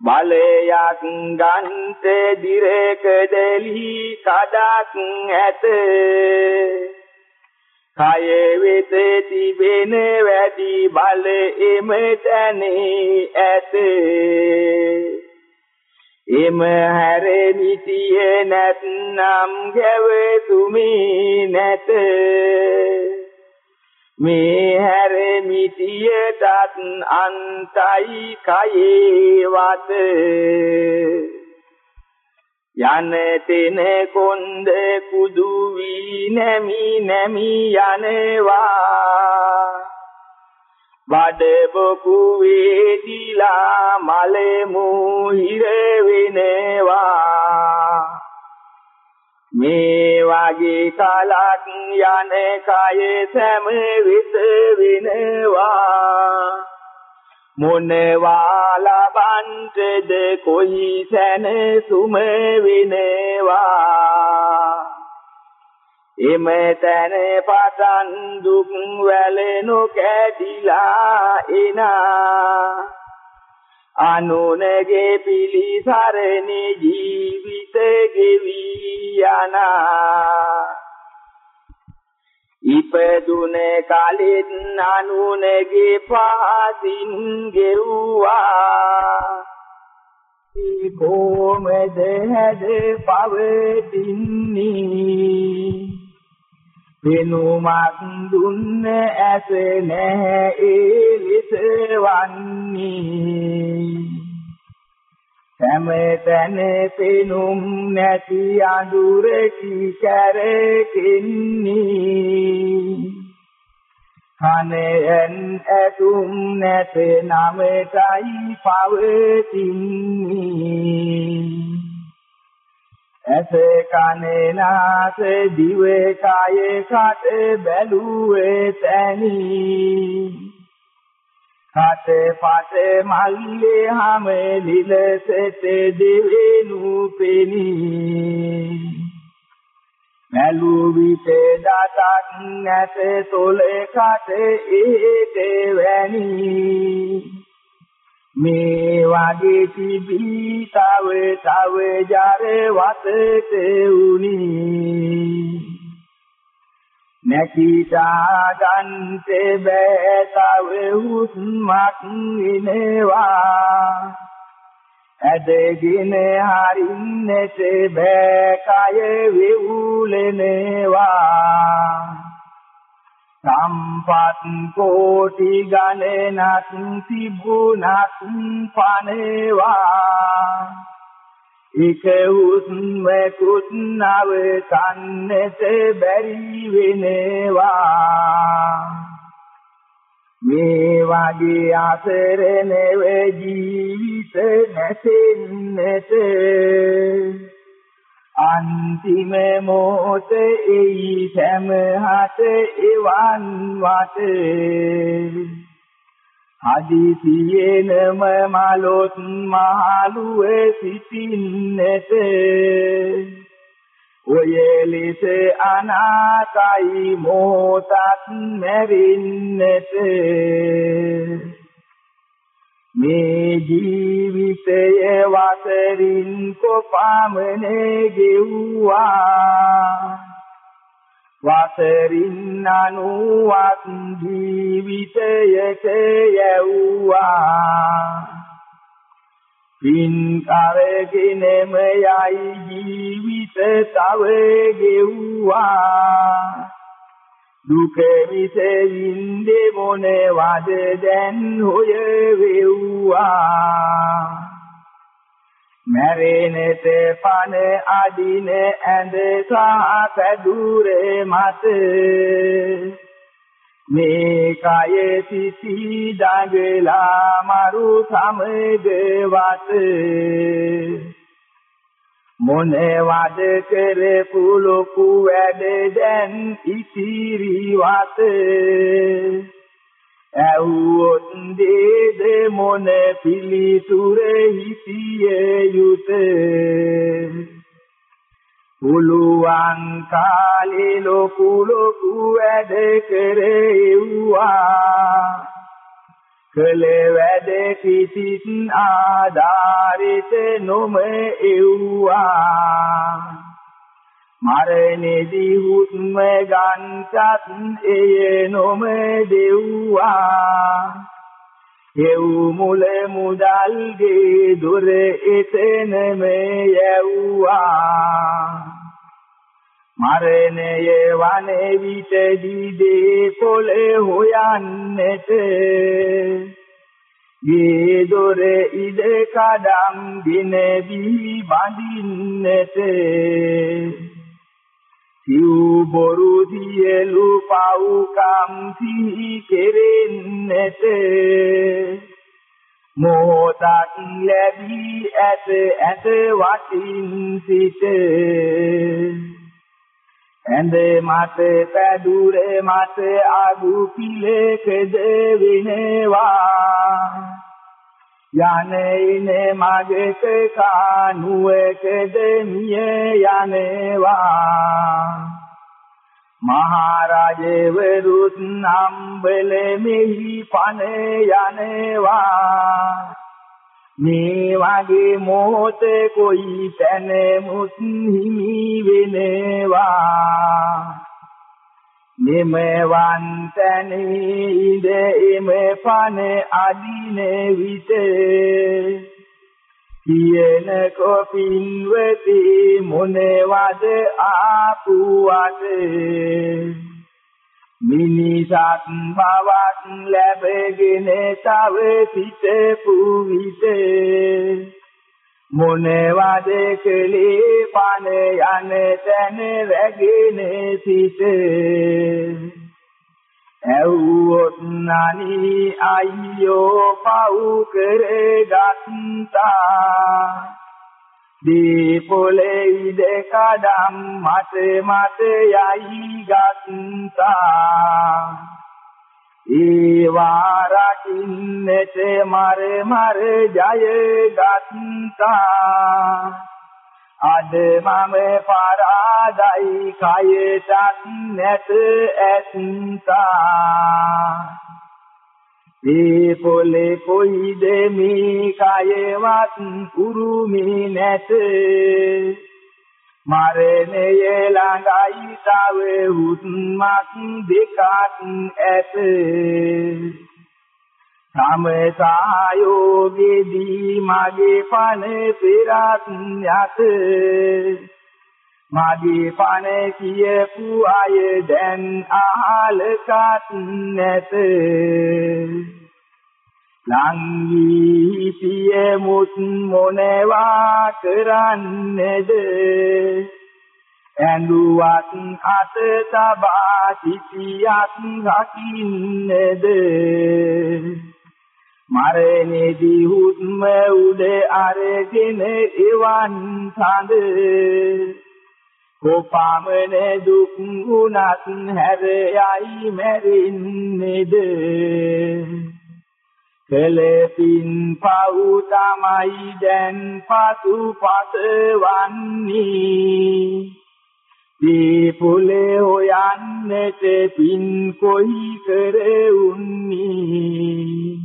බලයක් ගන්ත දිරක දෙලි කඩක් ඇත. කය වෙත තිබෙන වැඩි බල එම තැනේ ඇත. එම හැර නිතිය නැත්නම් ගැවතුමි නැත. මේ හැර මිටියටත් අන්තයි කයේ වත. යන තෙන කොන්ද කුදු වී නැමි නැමි යනවා. වඩ බොකු වේදිලා මලෙමු හිර වෙනවා. මේ වගේ කලක් යන කය සෑම විට වෙනවා. මොනවා ලබන්ටද කොයි සැනසුම වෙනවා එම තැන පතන් දුක් වැළෙනු කැඩිලා එනා. අනුනගේ පිලිසරණේ ජීවිත ගෙවි යනා. ඉපදුන කලින් අනුනගේ පහසින් ගෙව්වා කොමද හැද පවතින්නේ? වෙනුමක් දුන්න ඇස නැහැ ඒ ලෙස වන්නේ. සෑමතැන පෙනුම් නැති අඳුරකි කැරකෙන්නේ. කනෙන් ඇතුම් නැත නමතයි පවතින්නේ. ඇස කනේ නාස දිව කය කට බැලුවේ තැනි. කට පට මල්ලේ හැම ලිලසෙත දෙවෙනු පෙනි. මැලු විට දතක් නැත තොල කට ඒක වැනි. මේ වගේ තිබී තව තව ජර වතට උනි. නැකිතා ගන්ත බෑ තව හුස්මක් ඉනවා. ඇදගෙන හරින්නට බෑ කය වෙවුලෙනවා. සම්පත් කෝටි ගණනක් තිබුණත් පනේවා. එක හුස්ම කුත් නව කන්නට බැරි වෙනවා. මේ වගේ අසරණ ජීවිත නැසෙන්නට අන්තිම මොහොතේ එයි සමහත එවන් වට හදිසියෙනම මලොත් මහලුවේ සිටින්නට ඔය ලෙස අනාතයි මොහොතක් මැරෙන්නට මේ ජීවිතය වසරින් කොපමණ ගෙව්වා. වසරින් අනුවක් ජීවිතයට යැව්වා. පින් කරගෙනම යයි ජීවිත තව ගෙව්වා. දුක විසෙින්දේ මොනවද දැන් හොය වෙව්වා. මැරෙනට පන අදින ඇඳ සහ පැදුරේ මත. මේ කය සිටි දඟලා මරු සමග වත්. මොනවද කරපු ලොකු වැඩ දැන් ඉතිරිවත ඇව්වොත් දේද මොන පිළිතුර හිතිය යුත? පුළුවන් කාලේ ලොකු ලොකු වැඩ කරෙව්වා. කළ වැඩ කිසිත් ආධාරිත නොම එව්වා මරණෙදී හුස්ම ගන්සත් එය නොම දෙව්වා එව් මුල මුදල්ගේ දොර එතනම යව්වා. මරණය වනේ විතදී දේ පොළේ හොයන්නට ගේ දොර ඉද කඩම් දින බිහි බඳින්නට සිව් බොරු සියලු පව්කම් සිහි කෙරෙන්නට මොහොතක් ලැබී ඇත ඇත වටින් සිට. ඇඳ මත පැදුරේ මත අගු පිලකද විනේවා. යන්නේ මගේක කානුවකද මිය යනවා. මහරජවරුත් නම්බල මෙහි පන යනවා. මේ වගේ මොහොත කොයි තැන මුත් හිමි වෙනවා. මෙමවන් තැනේ ඉඳ එම පන අදින විට කියන කොපින්වති මොනවද ආපුවට මිනිසත් බවක් ලැබගෙන තව සිටපු විට මොනවද කලේ පන යන තැන රැගෙන සිට. ඇව්වොත් නනි අයියෝ පව් කරගත්තා දීපොලේ ඉද කඩම් මත මත යයි ගත්තා. ඒ වාරකින්නට මර මර ජය ගත්තා. අද මම පරාදයි කයටත් නැත ඇත්තා. මේ පොලේ කොයිද මේ කයවත් උරුමේ නැත. මරණය ළඟයි තව හුස්මක් දෙකක් ඇත. සමසායෝගේදී මගේ පන පෙරත් යත මගේ පණ කියපු අය දැන් අහලකත් නැත. ලංගී පිය මුත් මොනවා කරන්නේද? ඇඳුවත් අත තබා සිටියක් රකින්නේද? මරණේදී හුස්ම උඩ අරගෙන එවන් සඳ කොපමණ දුක් වුණත් හැර යයි මැරෙන්නේද? කෙලෙපින් පව් තමයි දැන් පසුපස වන්නේ දීපුලේ හොයන්නට පින් කොයි කර උන්නේ?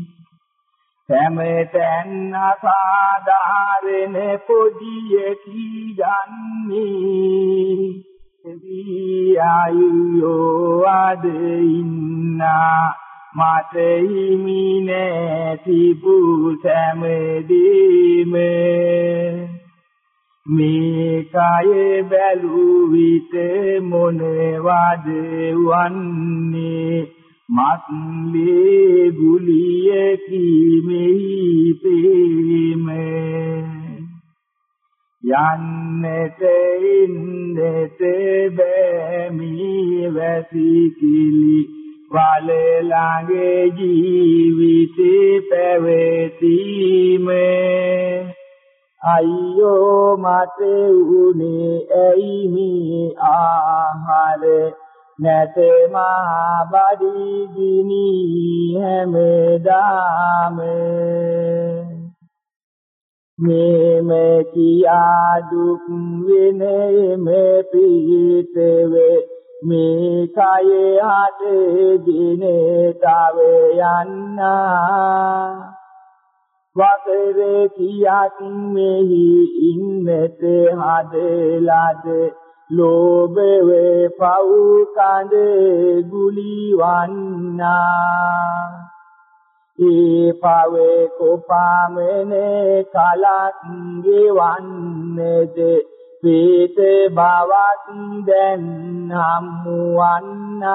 සෑමතැන් අසාධාරණ පොඩියකි ගන්නේ. එවි ආයුයෝ අද ඉන්නා මට හිමි නැති පුසමදීම මේ කය බැලු විට මොනවද වන්නේ? මත්ලේ ගුලිය කීමෙහි ප්‍රේම. යන්නට ඉන්නට බැමි වැසිකිලි වල ළඟ ජීවිතේ පැවතීම. අයියෝ මට උනේ ඇයි මේ ආහාරේ නැත මා බඩි ගිනි හැමදාම? මේම කියා දුක් විනේම පිහිටවේ මේ කයේ හටගෙන තව යන්නා. වසරේ කියක් මෙහි ඉන්නට හදලාද? ලෝභ වේ පව් කඳ ගුලිවන්නා. ඒ පවේ කොපමනේ කලක් ගෙවන්නේද? පීත බවක් දැන් හම්වන්නා.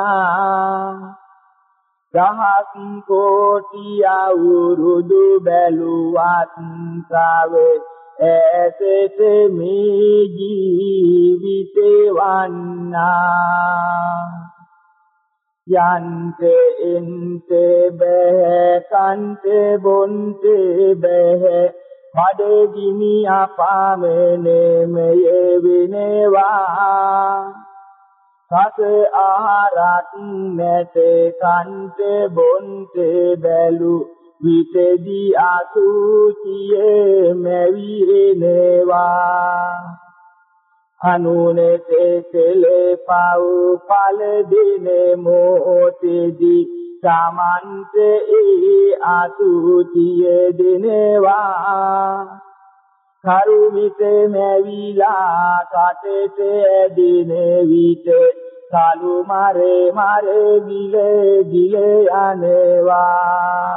දහස් කෝටි අවුරුදු බැලුවත් ත්‍රාවේ ඇසෙත මේ ජීවිතේ වන්නා. යන්ත එන්ත බෑ කන්ත බොන්ත බෑ මඩගිනි අපාමනේමය විනේවා. සස ආහාරක් නැත කන්ත බොන්ත බැලු විතදී අසුචියේ මැවිරෙනවා. අනුනේතේ කෙලේ පව් පල දින මොහොතේදී සමන්ත ඒ අසුචිය දිනවා. කරුමිත මැවිලා කටට ඇදින විට කලු මරේ මරේ ගිල ගිල යනවා.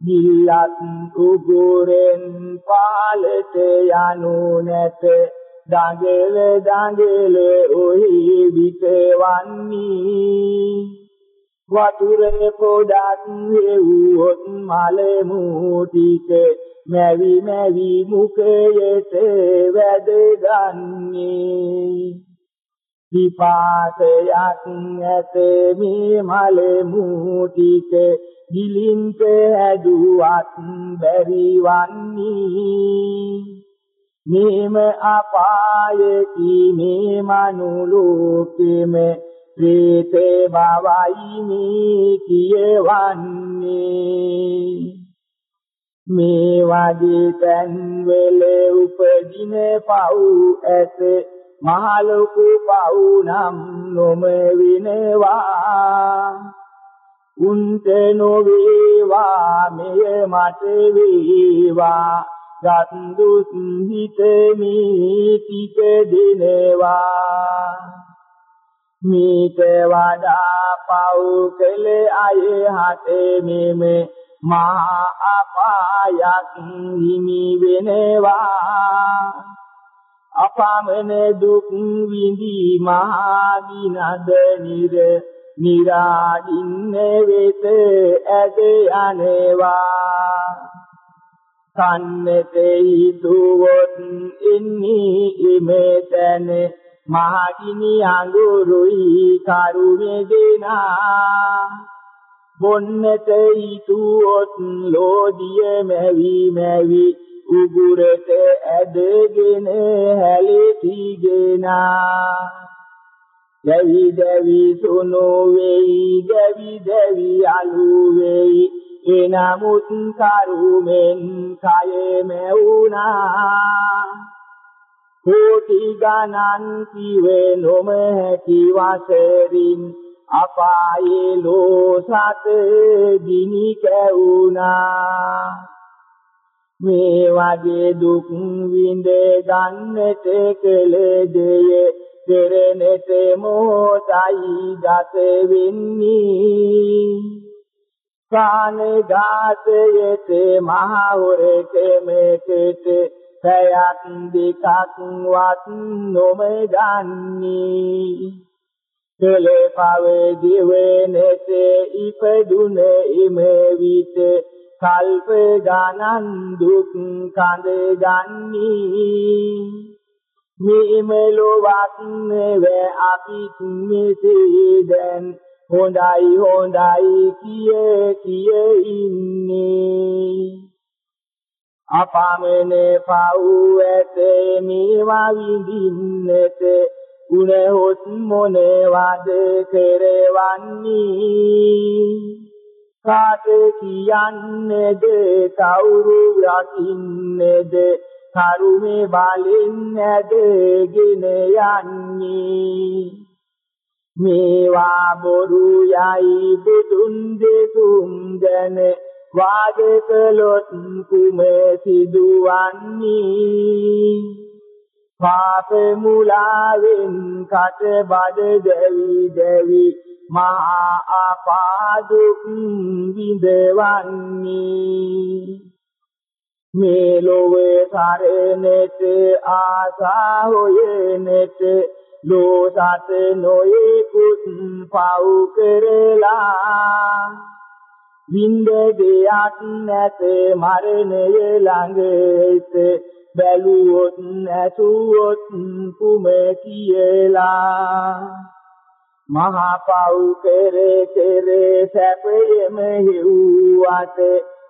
ගිල්ලත් උගුරෙන් පාලට යනු නැත. දඟල දඟල ඔහි විතවන්නේ වතුරේ පොඩක් හෙව්වොත් මල මූටික මැවි මැවි මුඛයට වැද ගන්නේ විපාසයක් ඇත මේ මල මූටික ගිලින්ට හැදුවත් බැරි වන්නේ මේම අපායකි මේ මනුලෝකෙම ප්‍රේතේ බවයි මේ කියවන්නේ. මේ වගේ තැන්වල උපදින පව් ඇත. මහ ලොකු පව් නම් නොම විනවා උන්ට නොවේවා මෙය මට වේවා. ගත්දුත් හිතමි ටික දෙනවා. මේක වඩා පව් කළ අය හතේ මෙම මහා අපායක් හිමි වෙනවා. අපමණ දුක් විඳි මහා ගිනද නිර නිරාගින්න වෙත ඇද යනවා. කන්නට හිතුවොත් ඉන්නේ ඉමෙතන මහගිනි අඟුරුයි කරුමෙදෙනා බොන්නට හිතුවොත් ලෝදිය මැවි මැවි උගුරට ඇදගෙන හැලෙතිගෙනා දැවි දැවි සුනු වෙයි දැවි දැවි අලු වෙයි එනමුත් කරුමෙන් කය මැවුනා. කෝටි ගණන් කිවේ නොම හැකි වසරින් අපායේ ලෝසත ගිනි කැවුනා. මේ වගේ දුක් විඳ ගන්නට කළ දෙයේ පෙරෙනෙත මොහොතයි ගත වෙන්නේ. කානගාතයේත මහවරට මෙතෙත පැයක් දෙකක් වත් නොම ගන්නේ. කලේ පවේ දිවෙනෙත ඉපදුන ඉම විට කල්ප ගණන් දුක් කඳ ගන්නේ. මේ මෙලොවක් නෙවේ අපිත් මෙසේ දැන් හොඳයි හොඳයි කිය කිය ඉන්නේ. අපමණ පව් ඇත මේවා විඳින්නට ගුණ හොත් මොනවද කරවන්නේ? කාට කියන්නේද? කවුරු රකින්නේද? කරුමේ බලෙන් නැදගෙන යන්නේ. මේවා බොරු යයි බුදුන් දෙතුම් දැන වාද කළොත් කුම සිදුවන්නේ? පාප මුලාවෙන් කට බඩ දැවි දැවි මහා අපාදුක් විඳවන්නේ. මේ ලොවේ සරණට ආසා හොයනට ලෝසත නොයෙකුත් පව් කරලා වින්ද දෙයක් නැත මරණය ළඟට බැලුවොත් ඇසුවොත් කුම කියලා. මහා පව් කර කර සැපයම හිව්වට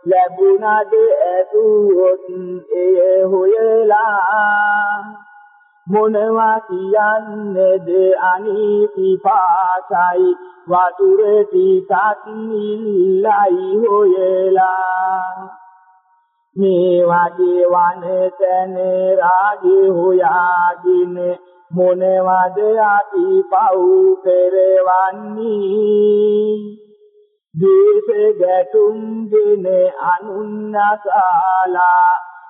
ලැබුණද ඇසුවොත් එය හොයලා. මොනවා කියන්නේද අනීති පාසයි? වතුර ටිකක් ඉල්ලයි හොයලා. මේ වගේ වනතන රාගේ හොයාගෙන මොනවද අපි පව් කරවන්නේ දේශ ගැටුම්ගෙන අනුන්නසාලා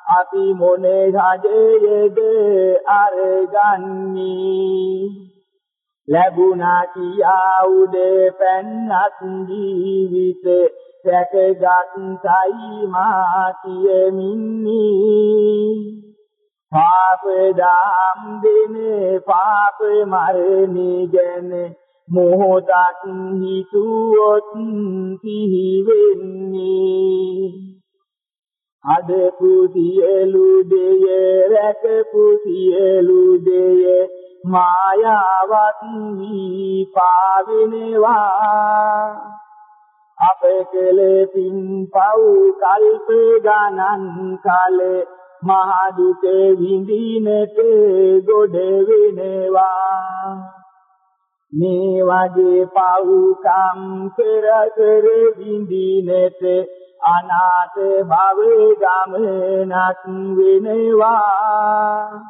අපි මොනේ රජයේද අරගන්නේ? ලැබුණා කියා උදේ පැන්නත් ජීවිත සැකගත් සයි මා කියමින්නේ. පාප දාම් දිනේ පාප මරණි ගැන මොහොතක් හිතුවොත් සිහි වෙන්නේ අදපු සියලු දෙය රැකපු සියලු දෙය මායාවක් වී පාවෙනවා. අප කළ පින් පව් කල්ප ගණන් කල මහ දුක විඳිනට ගොඩ වෙනවා. මේ වගේ පව්කම් පෙර කර විඳිනට අනාථ භවයේ ගමනක් වෙනවා.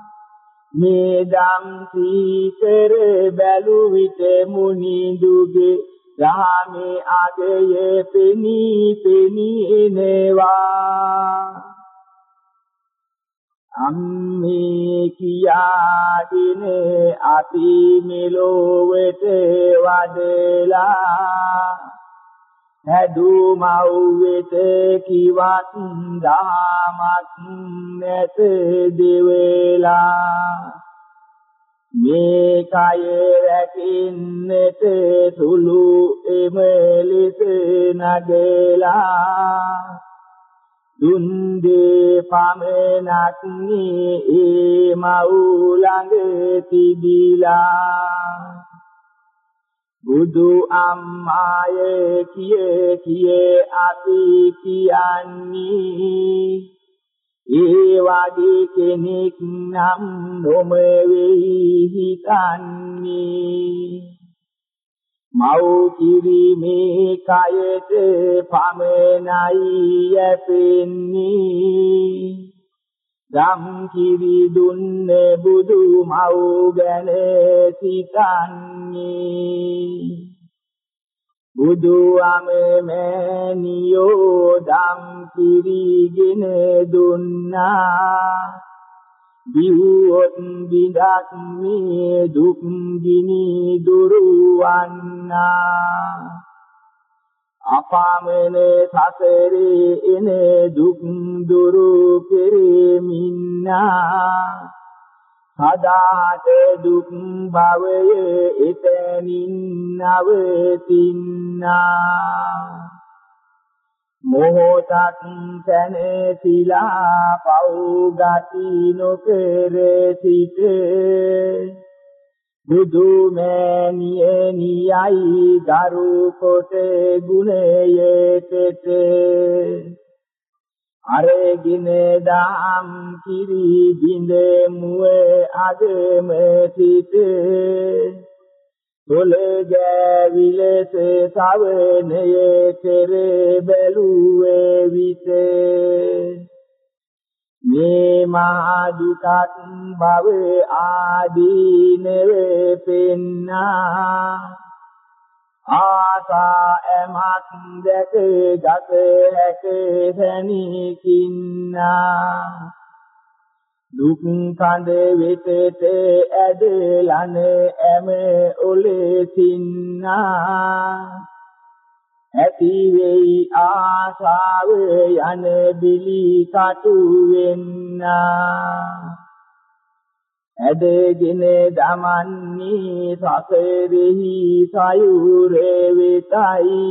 මේ දම් සීකර බැලු විට මුනිඳුගේ රාමේ අගයේ පෙනී පෙනී එනවා. අම්මේ කියාගෙන අපි මෙලොවට වදලා හැදු මව් වෙත කිවත් දහමක් නැත දෙවලා. මේ කය රැකින්නට සුළු එමෙලිස නගලා. දුන්දේ පමනක් නී මව් ළඟ තිබිලා. බුදු අම්මායේ කියේ කියේ අපි කියන්නේ. ඒ වගේ කෙනෙක් නම් නොම වෙයි හිතන්නේ. මව් කිරිමේ කයට පමනයි යැපෙන්නේ. ගම් කිරි දුන්නේ බුදු මව් ගැන සිතන්නේ. බුදු අමෙමනියෝ දම් කිරිගෙන දුන්නා. දිවුවොත් බිඳක් මේ දුක් ගිනි දුරවන්නා. අපාමන සසරේ එන දුක් දුරු කෙරෙමින්නා. සදාට දුක් භවයේ එතනින් නවතින්නා. මොහොතක් තැනසිලා පව් ගති නොකර සිට. බුදු මෑණියනියයි ගරු කොට ගුණයේතෙත අරගෙන දාම් කිරි බිඳ මුව අගම සිට තොල ගෑවිලස සවනයේ කෙර බැලුවේ විත. මේ මහා දුකත් භව ආදීනව පෙන්නා. ආසා එමත් දැක ගත හැක සැනිකින්නා දුක් කඳ වෙතට ඇදලන ඇම ඔලේ සින්නා. ඇති වෙයි ආසාව යන බිලි කටු වෙන්නා. ඇදගෙන දමන්නේ සසරෙහි සයුරේ වෙතයි.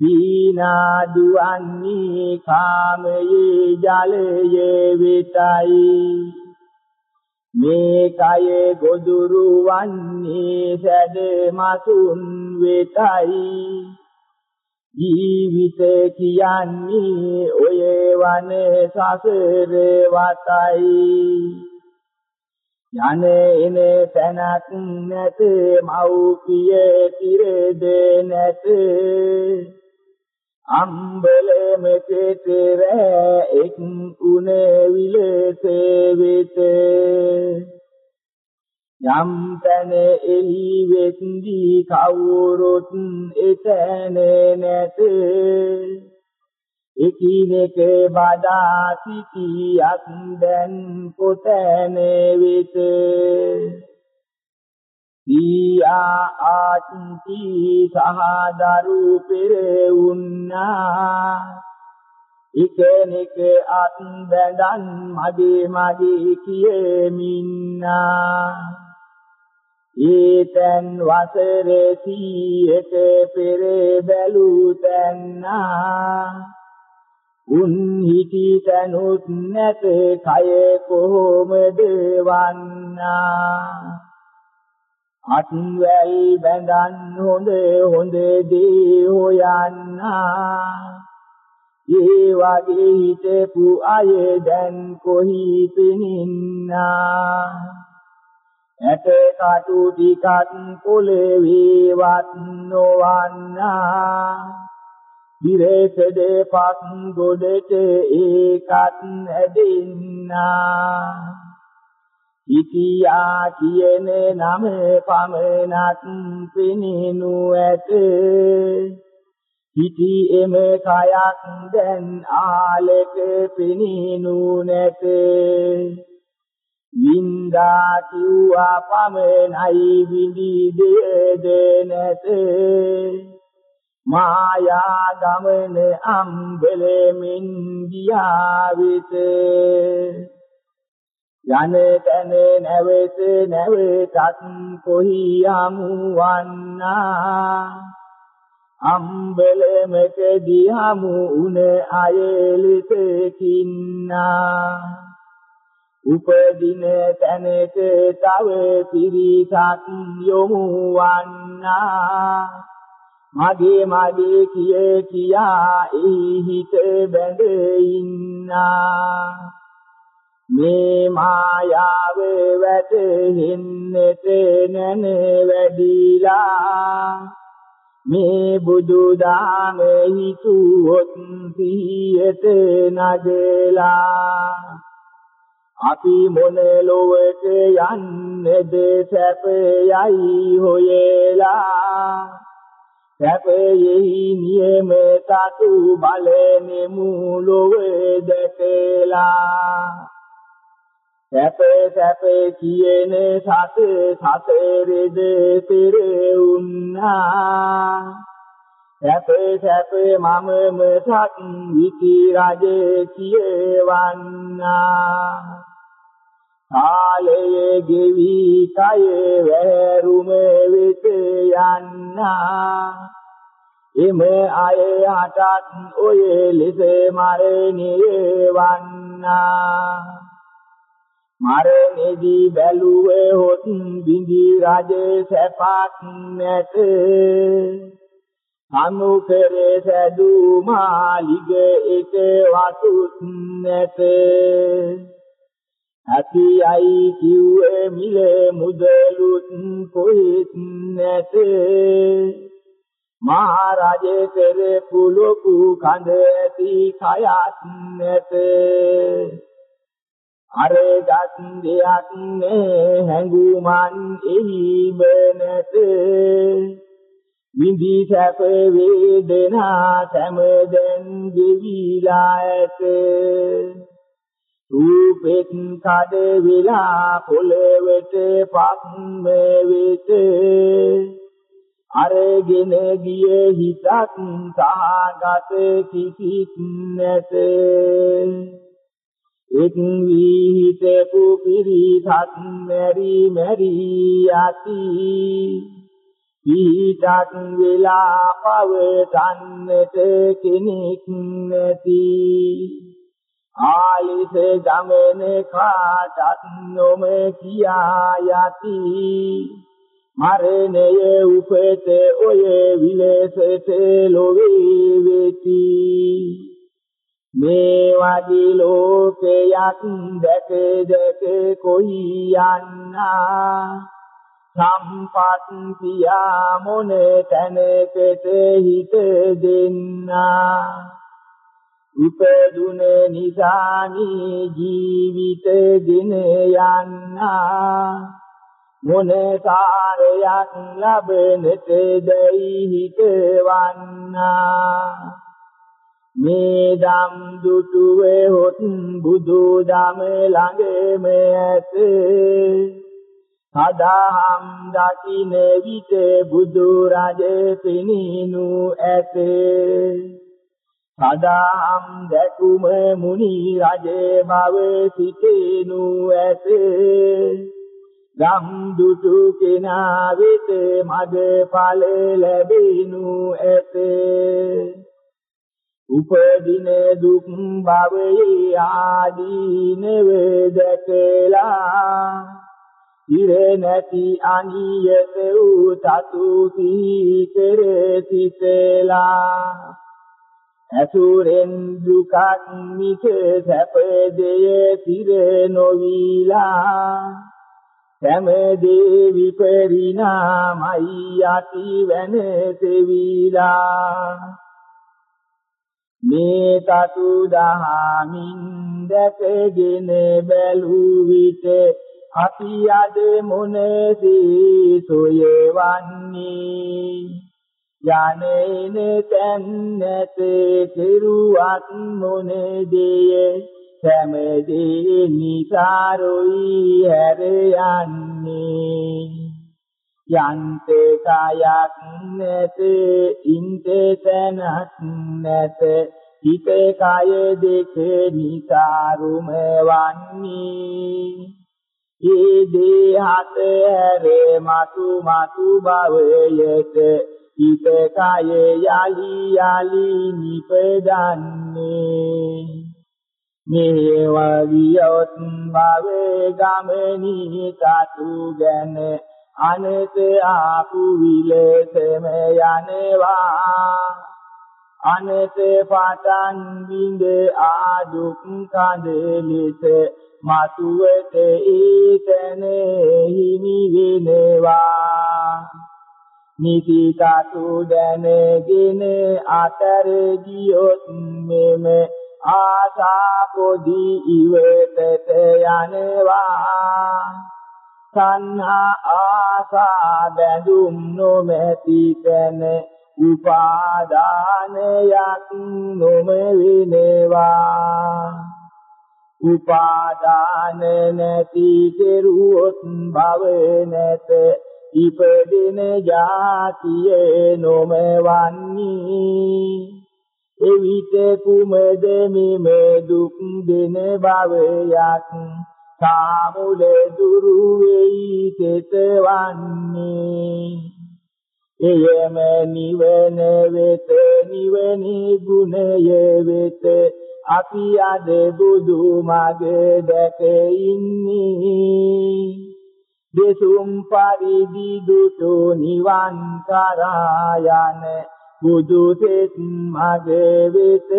දීනා දුවන්නේ කාමයේ ජලයේ වෙතයි. මේ කය ගොදුරු වන්නේ සැද මසුන් වෙතයි. ජීවිත කියන්නේ ඔය වන සසර වතයි. යන එන තැනක් නැත මව්පිය තිරද නැත. අම්බලම කෙතර එක් උන විලසේ වෙත යම් තැන එලි වෙත්දි කවුරුත් එතැන නැත. එකිනෙක බදා සිටියක් දැන් කොතැන වෙත. ඊයා ආත්ති සහ දරු පෙරුණා එකනෙක අත් බැඳන් මගේ මගේ කියෙමින්නා. ඊතන් වසර සීයක පෙර බැලූ තැන්නා. උන් හිටි තනුත් නැත කය කොහොමද වන්නා. අත්වැල් බැඳන් හොඳ හොඳ දේ හොයන්නා. ඒ වගේ හිටපු අය දැන් කොහි පිනින්නා? ඇට කටු ටිකත් පොළවේ වත් නොවන්නා. විරේතද පස් ගොඩට ඒකත් ඇදින්නා ඉතියා කියන නම පමනක් පිනිනු ඇත. හිටි එම කයක් දැන් ආලක පිනිනු නැත. වින්දා කිව්වා පමනයි විඳි දෙද නැත. මායා ගමන අම්බලෙමින් ගියා විත යන තැන නැවත නැවතත් කොහි යමු වන්නා අම්බලමකදී හමු උන අයලිත කින්නා. උපදින තැනට තව පිරිසක් යොමු වන්නා මගේ මගේ කිය කියා එහි හිත බැඳ ඉන්නා. මේ මායාව වැටෙන්නට නැන වැඩිලා. මේ බුදු දාම හිතුවොත් සිහියට නගලා. අපි මොන ලොවට යන්නේද සැපයයි හොයලා. සැපයෙහි නියම තතු බලනෙමු ලොව දැකලා. සැප සැප කියන සත සතරෙද පෙරුණා සැප සැප මමම සත් විති රජ කියවන්නා. කාලයේ ගෙවි කය වැරුම වෙත යන්නා. එම අය හටත් ඔය ලෙස මරණියේ වන්නා. මරණෙදී බැලුවේ හොත් බිඳි රජ සැපක් නැත. සමුකරේ සැදු මාලිග එක වතුත් නැත. ඇතියයි කිව්වේ මිල මුදලුත් කොහෙත් නැත. මහරජේ කරපු ලොකු කඳ ඇති කයත් නැත. අරගත් දෙයක් නේ හැඟුමන් එහිම නැත විඳි සැප වේදනා සෑමදෙන් දෙවිලා ඇත. රූපෙත් කඩ විලා පොළවට පත්ම වෙත. අරගෙන ගියේ හිතත් සහගත කිසිත් නැත. එක් වී හිතපු පිරිසත් මෙරි මෙරි යති. ඊටක් වෙලා පවතන්නට කෙනෙක් නැති. ආලිස ගමන කාටත් නොම කියා යති. මරණය උපත ඔය විලසට ලොවේ වෙති. මේ වගේ ලෝකයක් දැක දැක කොයි යන්නා? සම්පත් පියා මොන තැනකට හිත දෙන්නා? උපදුන නිසානි ජීවිත ගෙන යන්නා? මොන සාරයක් ලබනට දැයි හිතවන්නා? මේ දම් දුටුවේ හොත් බුදු දම ළඟම ඇත. සදාහම් දකින විට බුදු රජ පිනිනු ඇත. සදාහම් දැකුම මුනි රජ බව සිටිනු ඇත. ගම් දුටු කෙනා වෙත මග ඵල ලැබෙනු ඇත. උපදින දුක් භවයේ ආදීනව දැකලා ඉර නැති අනියත වූ තතු කර සිතලා. අසුරෙන් දුකක් මිස සැප දෙය තිර නොවිලා. සෑමදී විපරිණාමයි යටි වෙනසෙවිලා මේ තතු දහමින් දැකගෙන බැලූ විට අපි අද මොනදී සොයවන්නේ? යන්නේන තැන් නැත කෙරුවත් මොනදේ සෑමදී නිසාරුයි හැර යන්නේ. යන්තේ කායක් නැත ඉන්තේ තනක් නැත. හිතේ කය දෙක නිසාරුම වන්නේ. ඒ දේහත හැර මතු මතු භවයට හිත කය යලි යලි නිපදන්නේ. මේවා වියොත් භවේ ගමනී තතු ගැන අනත ආපු විලසම යනවා. අනත පටන් බින්ද ආදුක් කඳ ලෙස මතුවට ඊතන හිමි වෙනවා. නිති තතු දැනගෙන අතර ගියොත් මෙම ආසා පොදි ඉවතට යනවා. සංහා ආසා බැඳුම් නොමැති තැන උපාදානයක් නොම වෙනවා උපාදාන නැති කෙරුවොත් භව නැත. ඉපදින ජාතියේ නොම වන්නේ එවිට කුමද මෙම දුක් දෙන භවයක්? සාමුල දුරු වෙයි තෙතවන්නේ. එයම නිවන වෙත නිවනේ ගුණය වෙත. අපි අද බුදු මග දැක ඉන්නේ. දෙසුම් පරිදි දුටු නිවන් කරා යන බුදු සෙත් මගේ වෙත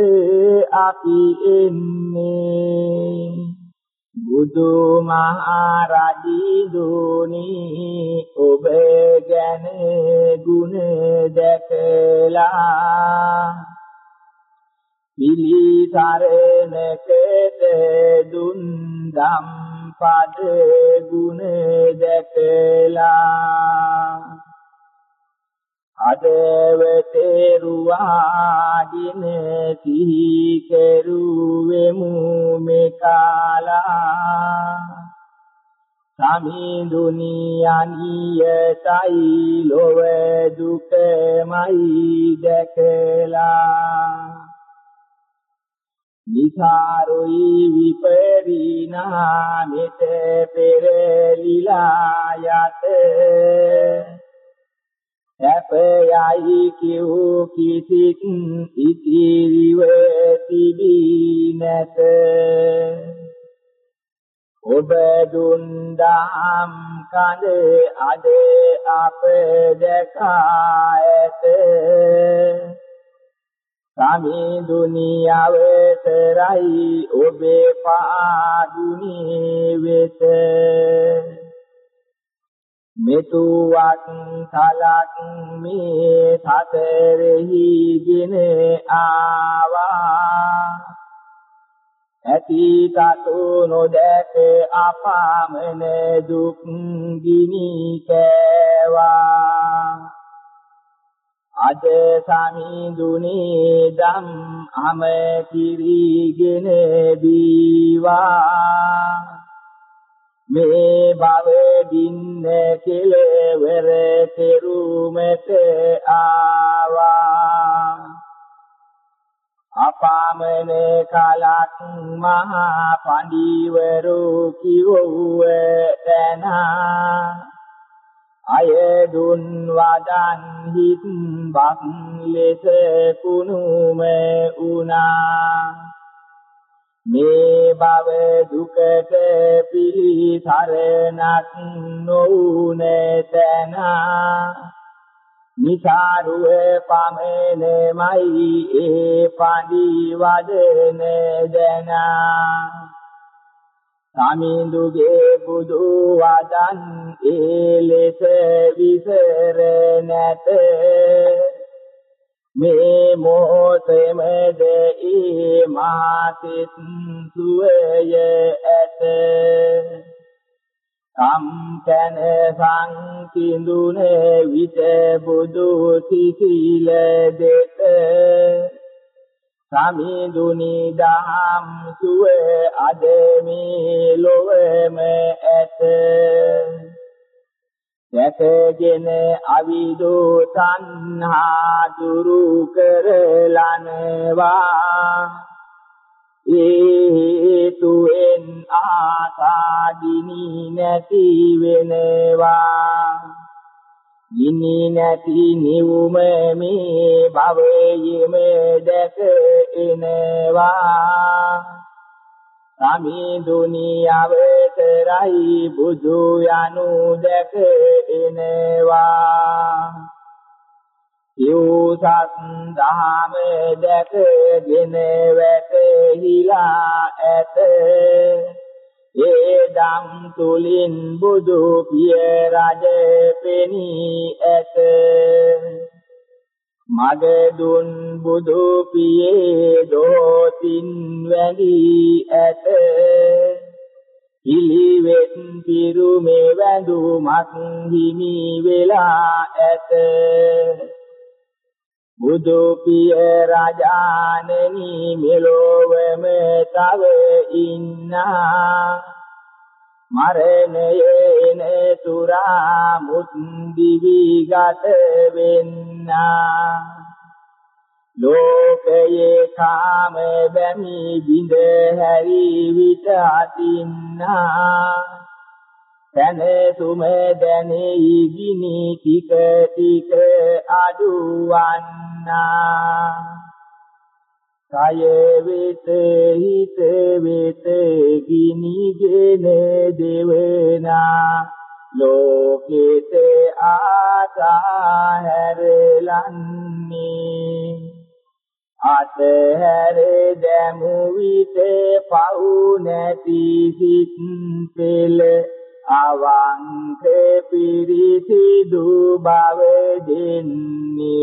අපි එන්නේ. බුදු මහරජිදුනි ඔබ ගැන ගුණ දැකලා. පිළිසරණකට දුන් දම් පද ගුණ දැකලා. අදවතේරුවාදින සිහි කෙරුවෙමු මෙකාලා සමිඳුනි අනියතයි ලොව දුකමයි දැකලා. නිසාරුයි විපරිණාමෙත පෙරලිලා යත. සැපයයි කිව් කිසිත් ඉතිරිව තිබී නැත. ඔබ දුන් දහම් කඳ අද අප දැකා ඇත. සමිඳුනි අවතරයි ඔබේ පාදුනි වෙත. මෙතුවක් සලක් මේ සතරෙහි ගෙන ආවා. ඇති තතු නොදැක අපාමන දුක් ගිනි කෑවා. අද සමිඳුනේ දම් අම කිරිගෙන බීවා. මේ භව දින්න කෙලවර කෙරුමත ආවා. අපාමන කලක් මහා පඬිවරු කිවුව තැනා අය දුන් වදන් හිත් බක් ලෙස කුණුම උනා මේ භව දුකට පිළිසරණක් නොඋනේ තන. නිසාරුවේ පමෙනමයි ඒ පඬි වදන දන. සමිඳුගේ බුදු වදන් ඒ ලෙස විසර නැත. මේ මොහොතෙම දෙයි මාතිත් සුවය ඇත. කම් කන සංකිඳුනේ විත බුදු සිසිල දෙත. සමිඳුනි දහම් සුව අද මේ ලොවම ඇත. දැකගෙන අවිදු තණ්හා දුරු කරලනවා. හේතුෙන් ආසාදිනි නැති වෙනවා. ඉනි නැති නිවුම මේ භවයේම දැක එනවා. සමිඳුනි අවතරයි බුදු යනු දැක එනවා යෝසත් දහම දැකගෙන වැටහිලා ඇත. ඒ දම් තුලින් බුදු පිය රජ පෙනී ඇත. මගදුන් බුදු පියේ දෝතින් වැඳී ඇත. පිළිවෙත් පිරුමේ වැඳුමක් හිමි වෙලා ඇත. බුදු පිය රජානනි මෙලොවම තව ඉන්නා. මරණයේ නතුරා මුත් දිවි ගත වෙන්නා. ලෝකයේ කාම බැමි බිඳ හැරි විට අතින්නා. තන තුම දැනෙයි ගිනි ටික ටික අඩුවන්නා. කය වෙත හිත වෙත ගිනිගෙන දෙවනා. ලෝකෙත ආසා හැරලන්නේ අතහැර දැමු විට පවු නැති සිත් පෙළ අවංක පිරිසිදු බව දෙන්නේ.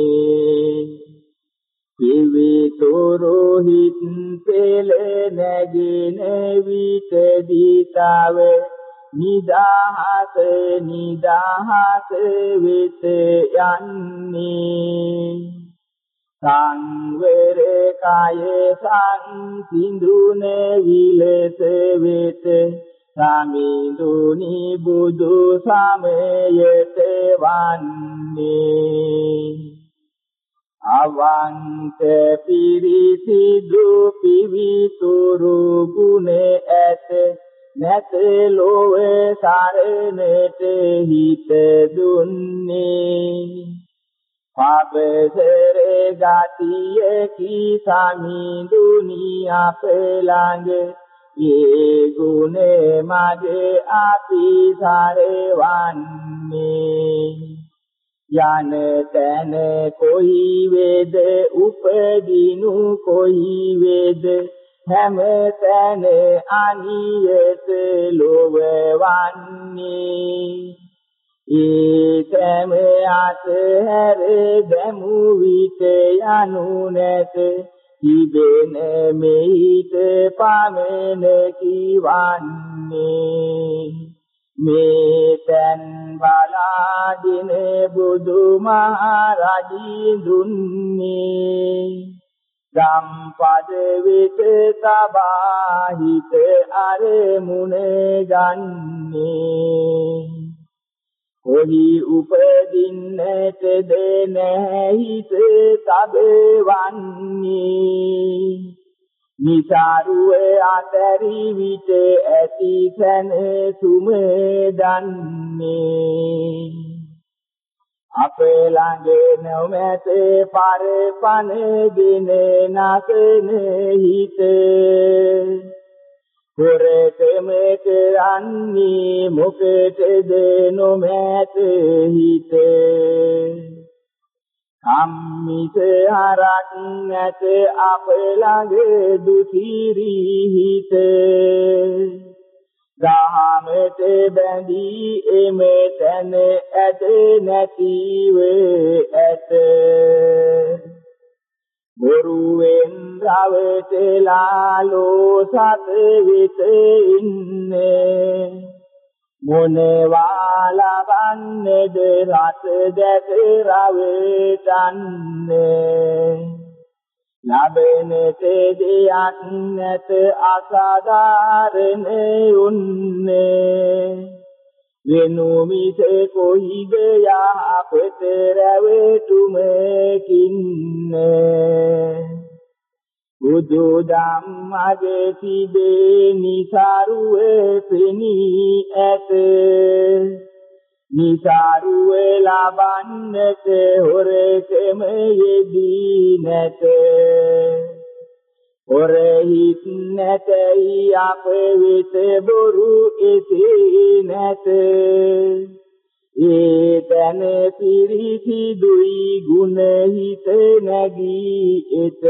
විවිතුරුහිත් පෙළ නැගින විට දීතාව නිදාහස නිදාහස වෙත යන්නේ. සංවර කය සංසිඳුන විලස වෙත සමිඳුනි බුදු සමයත වන්නේ. අවන්ත පිරිසිදු පිවිතුරු ගුණ ඇත. නැත ලෝව සරණට හිත දුන්නේ. පාපසර ගතිය කී සමිඳුනි අප ළඟ. ඒ ගුණේ මගේ අපි සරවන්නේ. යන තැන කොයි වේද? උපදිනු කොයි වේද? හැම තැන අනියත ලොවවන්නේ. ඒකම අතහැර දැමු විට යනු නැත. තිබෙන මෙහිත පමණ කිවන්නේ. මේ තන් බලාගෙන බුදුමහරජී දුන්නේ. සම්පද විත තබා හිත අරමුණ ගන්නේ. කොහි උපදින්නටද නැහිත තබවන්නේ? නිසාරුව අතරි විට ඇති සැන සුම දන්නේ. අප ළඟ නොමැත පරපණගෙන නැසන හිත. පුරතම කරන්නේ මොකටද නොමැත හිත. කම්මිස හරක් නැත අප ළඟ දුසිරි හිත. දහමට බැඳී එම තැන ඇත නැතිව ඇත. බොරුවෙන් රවටලා ලෝසත විත ඉන්නේ. මොනවා ලබන්නේද රස දැක රවටන්නේ ලබනට දෙයක් නැත අසාධාරණ උන්නේ. වෙනුමිස කොයිද යහපත රැවටුමකින්නේ? බුදු ධම්මගේ තිබේ නිසරුවේ පෙනී ඇත. නිසරුව ලබන්නට හොරකම යෙදී නැත. හොරහිත් නැතයි අප වෙත බොරු එසේ නැත. ඒ තන පිරිසිදුයි ගුණ හිත නැගී එත.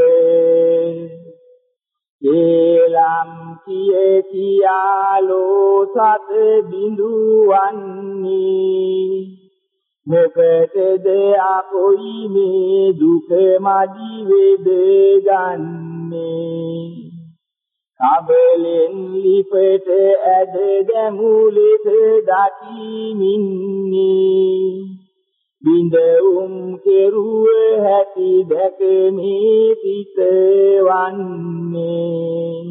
ඒලම් කියේ කියාලෝ සත බිඳුවන්නේ. මොකටද අපොයි මේ දුක මදි වේද ගන්නේ? කබලෙන් ලිපට ඇද දැමුලෙස දකිමින්නේ. බින්දඋම් කෙරුව හැටි දැක මේ පිට වන්නේ.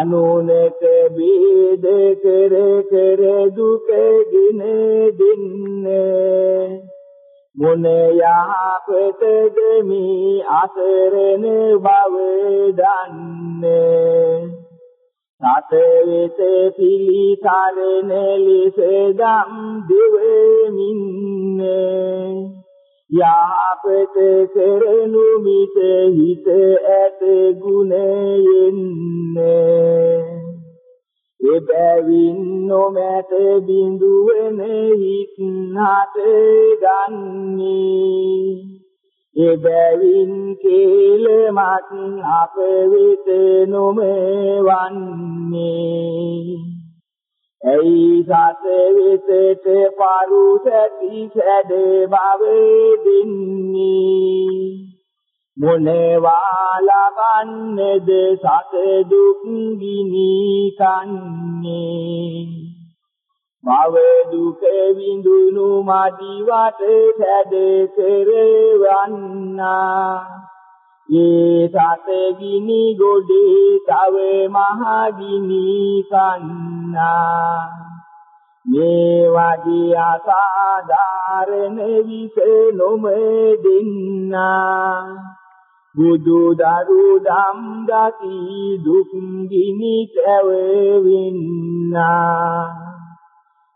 අනුනක බේද කර කර දුකගෙන දෙන්නේ. මොන යහපතද මේ අසරණ බව දන්නේ. සත වෙත පිළිසරණ ලෙස දම් දෙවමින්නේ. යාපත කරනු මිස හිත ඇත ගුණයෙන්නේ. එබැවින් නොමැත බිඳුවන හිත් හට ගන්නේ එබැවින් කේලමත් අප වෙත නොමවන්නේ. ඇයි සත වෙතට පරුසැති සැඩ බව දෙන්නේ? මොනවා ලබන්නේද සත දුක් ගිනි කන්නේ? භව දුක විඳුණු මදි වට සැඩ කරවන්නා. ඒ සත ගිනි ගොඩේ තව මහ ගිනි කන්නා. මේ වගේ අසාධාරණ විස නොම දෙන්නා බුදු දරු දම් දති දුක් ගිනි තැවෙන්නා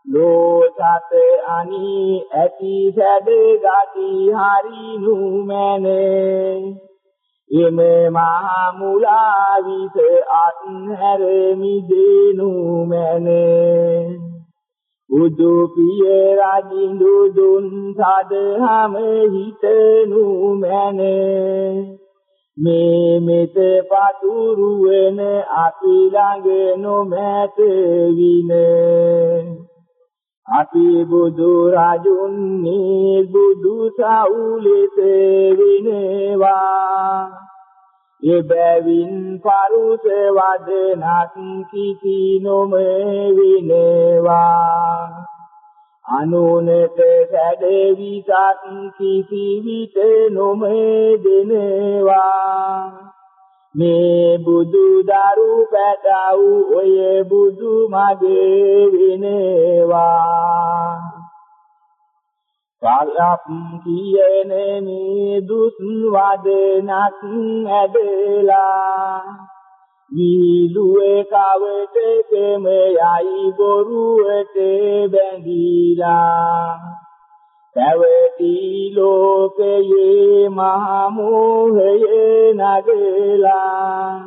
ලෝසත අනි ඇති සැඩ ගති හරි නුමැනේ. එම මහා මුලා විස අත්හැර මිදෙනු මැනේ. උදු පිය රජිඳු දුන් සදහම හිතනු මැනේ. මේ මෙත පතුරු වෙන අපි ළඟ නොමැත විනේ. අපි බුදු රජුන්නේ බුදු සවුලෙත විනේවා. එබැවින් පරුස වදනක් කිසි නොම විනේවා. අනුනත සැඩ විසක් කිසි විට නොම දෙනවා මේ බුදු දරු පැටව් ඔය බුදු මගේ විනේවා. කලප් කියන මේ දුස් වදනක් ඇදලා වීලුවේ කවටකම යයි බොරුවට බැඳීලා. පැවති ලෝකයේ මහ මෝහයේ නගලා.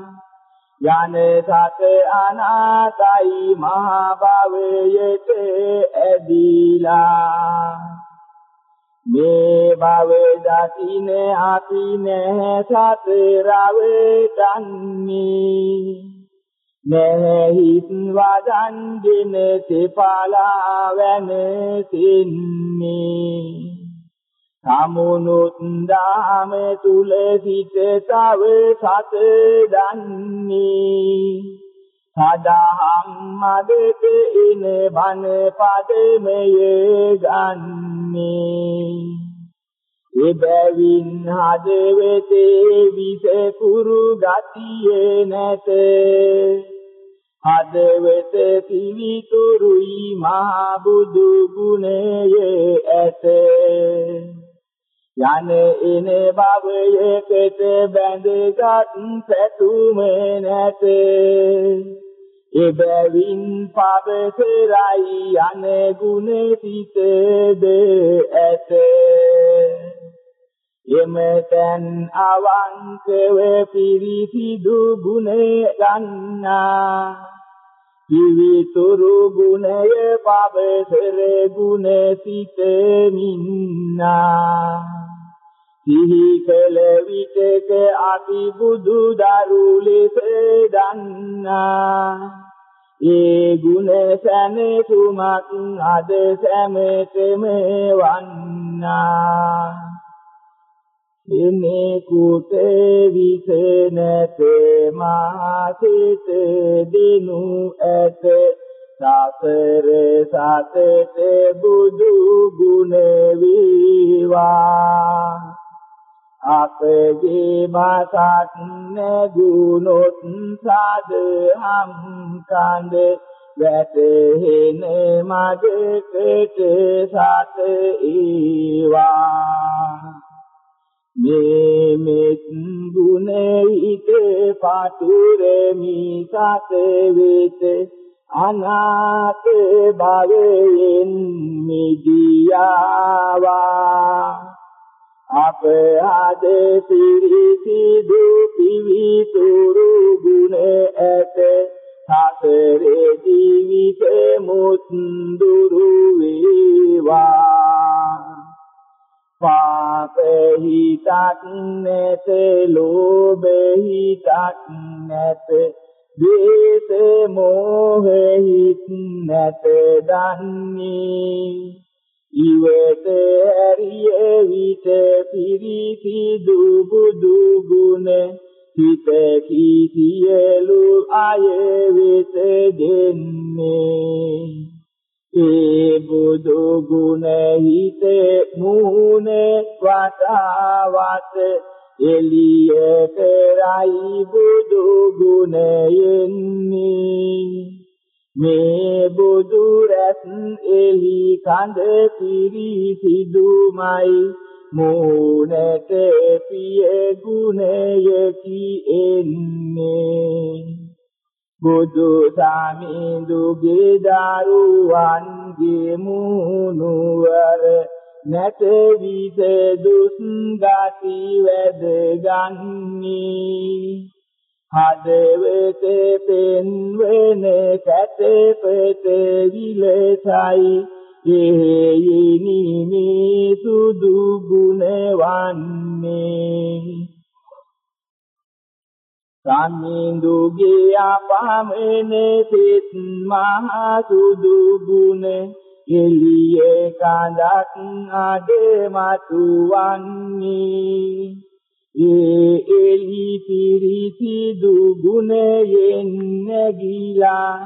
යන සත අනාතයි මහ භවයට ඇදීලා. මේ භව දකින අපි නැ සතරවටන්නේ නැ හිත් වදන් දින තෙපලා වෙන සින්නේ සමුනුත් දාම තුල සිට තව සත දන්නේ සදාහම් මදට ඉන බන පදමය ගන්නේ. එබැවින් හදවතේ විස කුරු ගතියේ නැත. හදවත පිවිතුරුයි මහ බුදු ගුණයේ ඇත. යන එන භවයකට බැඳගත් පැතුම නැත? එබැවින් පබසරයි යන ගුණ සිතද ඇත. එමෙතන් අවංකව පිරිසිදු ගුණ ගන්නා. විවිතුරු ගුණය පබසර ගුණ සිත මින්නා. සිහි කළ විටක අපි බුදු දරු ලෙස දන්නා. ඒ ගුණ සැනසුමක් අද සැමතෙම වන්නා. එනේ කුතේ විස නැත මාසිත දිනු ඇත. සසර සතට බුදු ගුණ වේවා. අපගේ මාසත් නැගුණොත් සාදහම් කඳ වැටෙන මගකට සත ඊවා මේ මෙත් ගුණයිත පාතුරෙමි සත වෙත අනාත භවයෙන් මිදියාවා අප ආද පිරිසිදු පිවිතුරු ගුණ ඇත. සසරේ ජීවිත මුත්දුරු වේවා. පාප හිතක් නැත ලෝභ හිතක් නැත. ද්වේෂ මෝහ හිත නැත දන්නේ. ඉවත ඇරිය විට පිරිසිදු බුදු ගුණ හිත කීතියලු අය වෙත දෙන්නේ. ඒ බුදු ගුණ හිත මූණ වටාවත එළිය කරයි බුදු ගුණයෙන්නේ. මේ බුදු රැස් එලි කඳ පිරිසිදුමයි. මෝනට පිය ගුණයකි එන්නේ. බුදු සාමිඳුගේ දරුවන්ගේ මුනුවර නැත විද දුස් ගති වැද ගන්නේ හදවත පෙන්වන කැතපත විලසයි. එහෙයිනි මේ සුදු ගුණ වන්නේ. සම්මින්දුගේ අපමණ සිත් මහා සුදු ගුණ එළියේ කඳක් අඩ මතුවන්නේ ඒ එලි පිරිසිදු ගුණයෙන් නැගිලා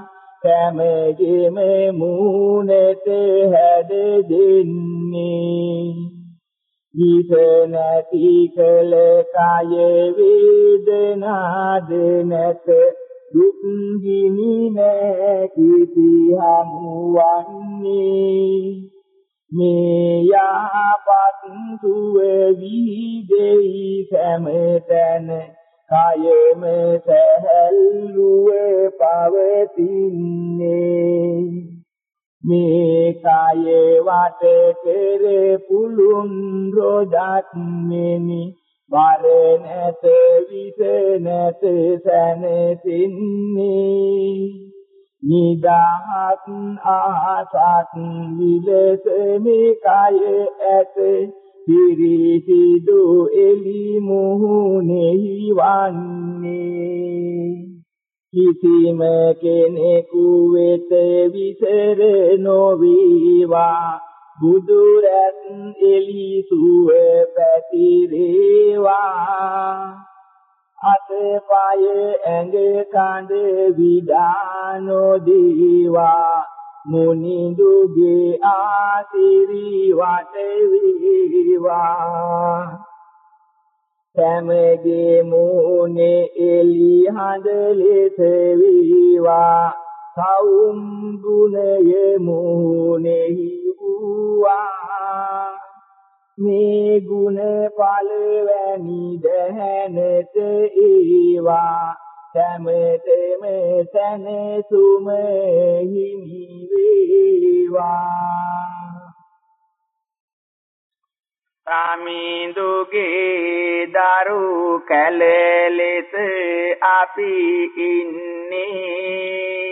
සෑමගේම මූණට හැද දෙන්නේ. විස නැති කල කය වේදනාද නැත දුක් ගිනි නෑ කිසි හමුවන්නේ. මේ යහපත් සුව විදෙයි සෑමතැන කයම සැහැල්ලුව පවතින්නේ. මේ කය වට කර පුළුන් රොදක් මෙනි බර නැත විස නැත සැනසෙන්නේ. නිදාහත් ආසත් විලස මේ කය ඇත. පිරිසිදු එලි මුහුණෙහි වන්නේ. කිසිම කෙනෙකු වෙත විසර නොවීවා. බුදු රැස් එලි සුව පැතිරේවා. අතපය ඇඟ කඳ විදානෝ දීවා. මුනිඳුගේ ආසිරි වටවීවා. සෑමගේ මූනේ එලි හඳ ලෙස වීවා. සවුම් ගුණය මූනේහි වූවා. මේ ගුණ පළවැනි දැහැනට ඒවා සෑමතෙම සැනසුම හිමි වේවා. සාමිඳුගේ දරු කැලලෙස අපි ඉන්නේ.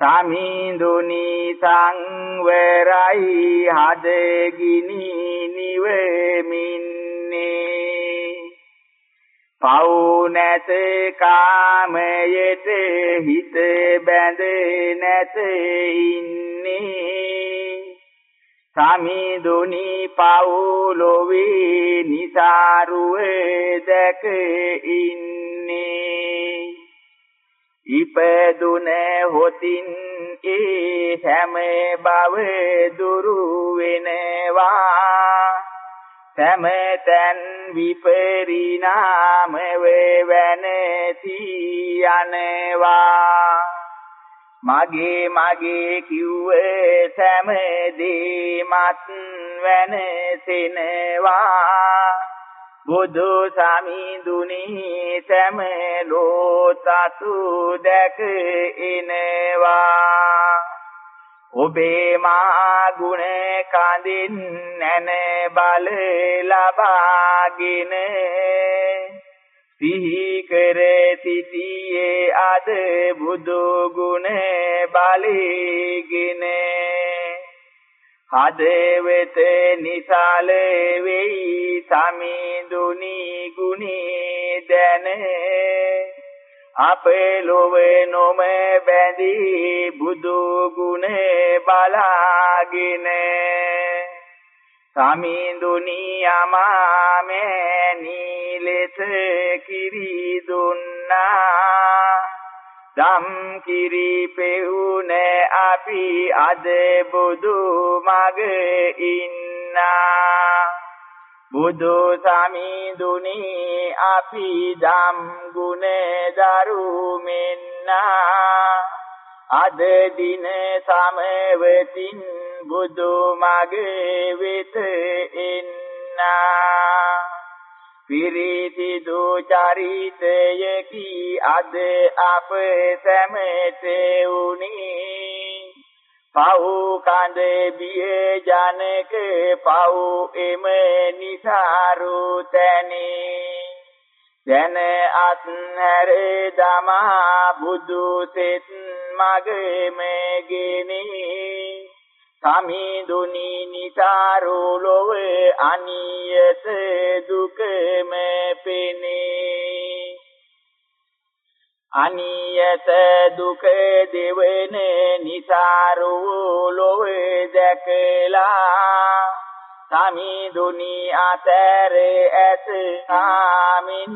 සමිඳුනි සංවරයි හදගිනි නිවෙමින්නේ. පව් නැත කාමයට හිත බැඳ නැත ඉන්නේ. සමිඳුනි පවුලොවේ නිසාරුවේ දැක ඉන්නේ. ඉපදුන හොතින් ඒ හැම බව දුරු වෙනවා. සෑමතැන් විපරිණාම වෙවැනති යනවා. මගේ මගේ කිව්වේ සෑම දෙමත් වෙනසෙනවා. බුදු සමිඳුනි සෑම ලෝතතු දැක එනවා ඔබේ මා ගුණ කඳින් නැන බල ලබාගෙන සිහි කර සිටියේ අද බුදු ගුණ බලගෙන හදවත නිසාල වෙයි සමිඳුනි ගුණී දැන. අපේ ලොව නොම බැඳී බුදු ගුණ බලාගෙන. සමිඳුනි යමාමේ ලෙස කිරි දුන්නා. දම් කිරි පෙවුනේ අපි අද බුදු මග ඉන්නා. බුදු සමිඳුනි අපි ධම් ගුණ දරුමෙන්නා. අද දින සමවතින් බුදු මගේ වෙත එන්නා. පිරිසිදු චරිතයකි අද අප සැමට උනි පව් කඳ බිය ජනක පව් එම නිසාරු තැනේ. දැන අත්හැර දමා බුදු සෙත් මගෙම ගෙනේ සමිඳුනි නිසාරු ලොව අනියත දුකම පෙනේ. අනියත දුක දෙවන නිසාරු ලොව දැකලා සමිඳුනි අතර ඇත ආමින්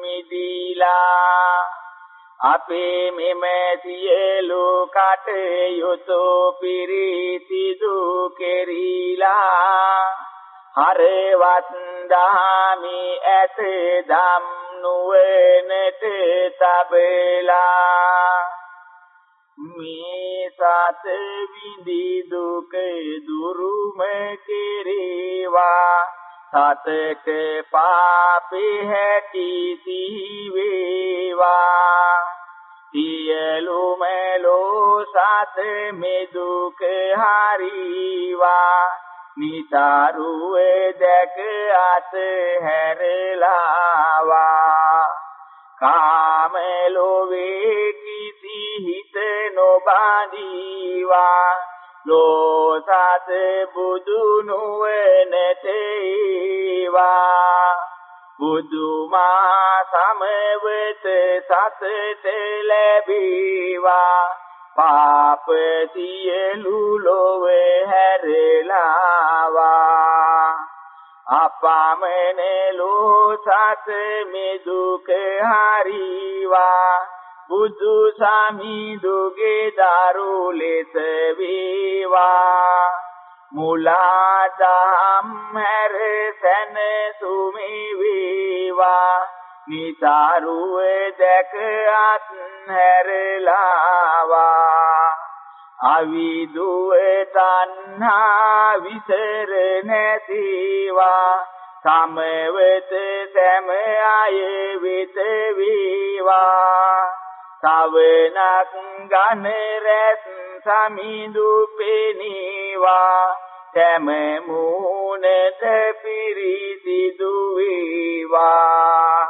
මිදිලා. අපේ මෙම සියලු කටයුතු පිරිසිදු කෙරිලා. හරවත් දහමි ඇත ධම් නුවණට තබලා. මේ සත විඳි දුක දුරුම කෙරේවා. සතට පාපේ හැටි සිහි වේවා සියලුම ලෝ සත මෙදුක හරිවා. නිතරුව දැක අත හැරලාවා. කාම ලෝවේ කිසි හිත නොබඳීවා. ලෝසත බුදු නුවණට ඒවා බුදුමා සමවත සසත ලැබීවා. පාප සියලු ලොව හැරලාවා. අපාමන ලෝසත මෙදුක හරිවා. බුදු සමිඳුගේ දරු ලෙස වේවා. මුලා දහම් හැර සැන සුමි වේවා. නිතරුව දැක අත් හැරලාවා අවිදුව තණ්හා විසර නැතිවා සමවත සෑම අය වෙත වේවා. සවනක් ගන රැස් සමිඳු පෙනීවා. සෑම මූණට පිරිසිදු වේවා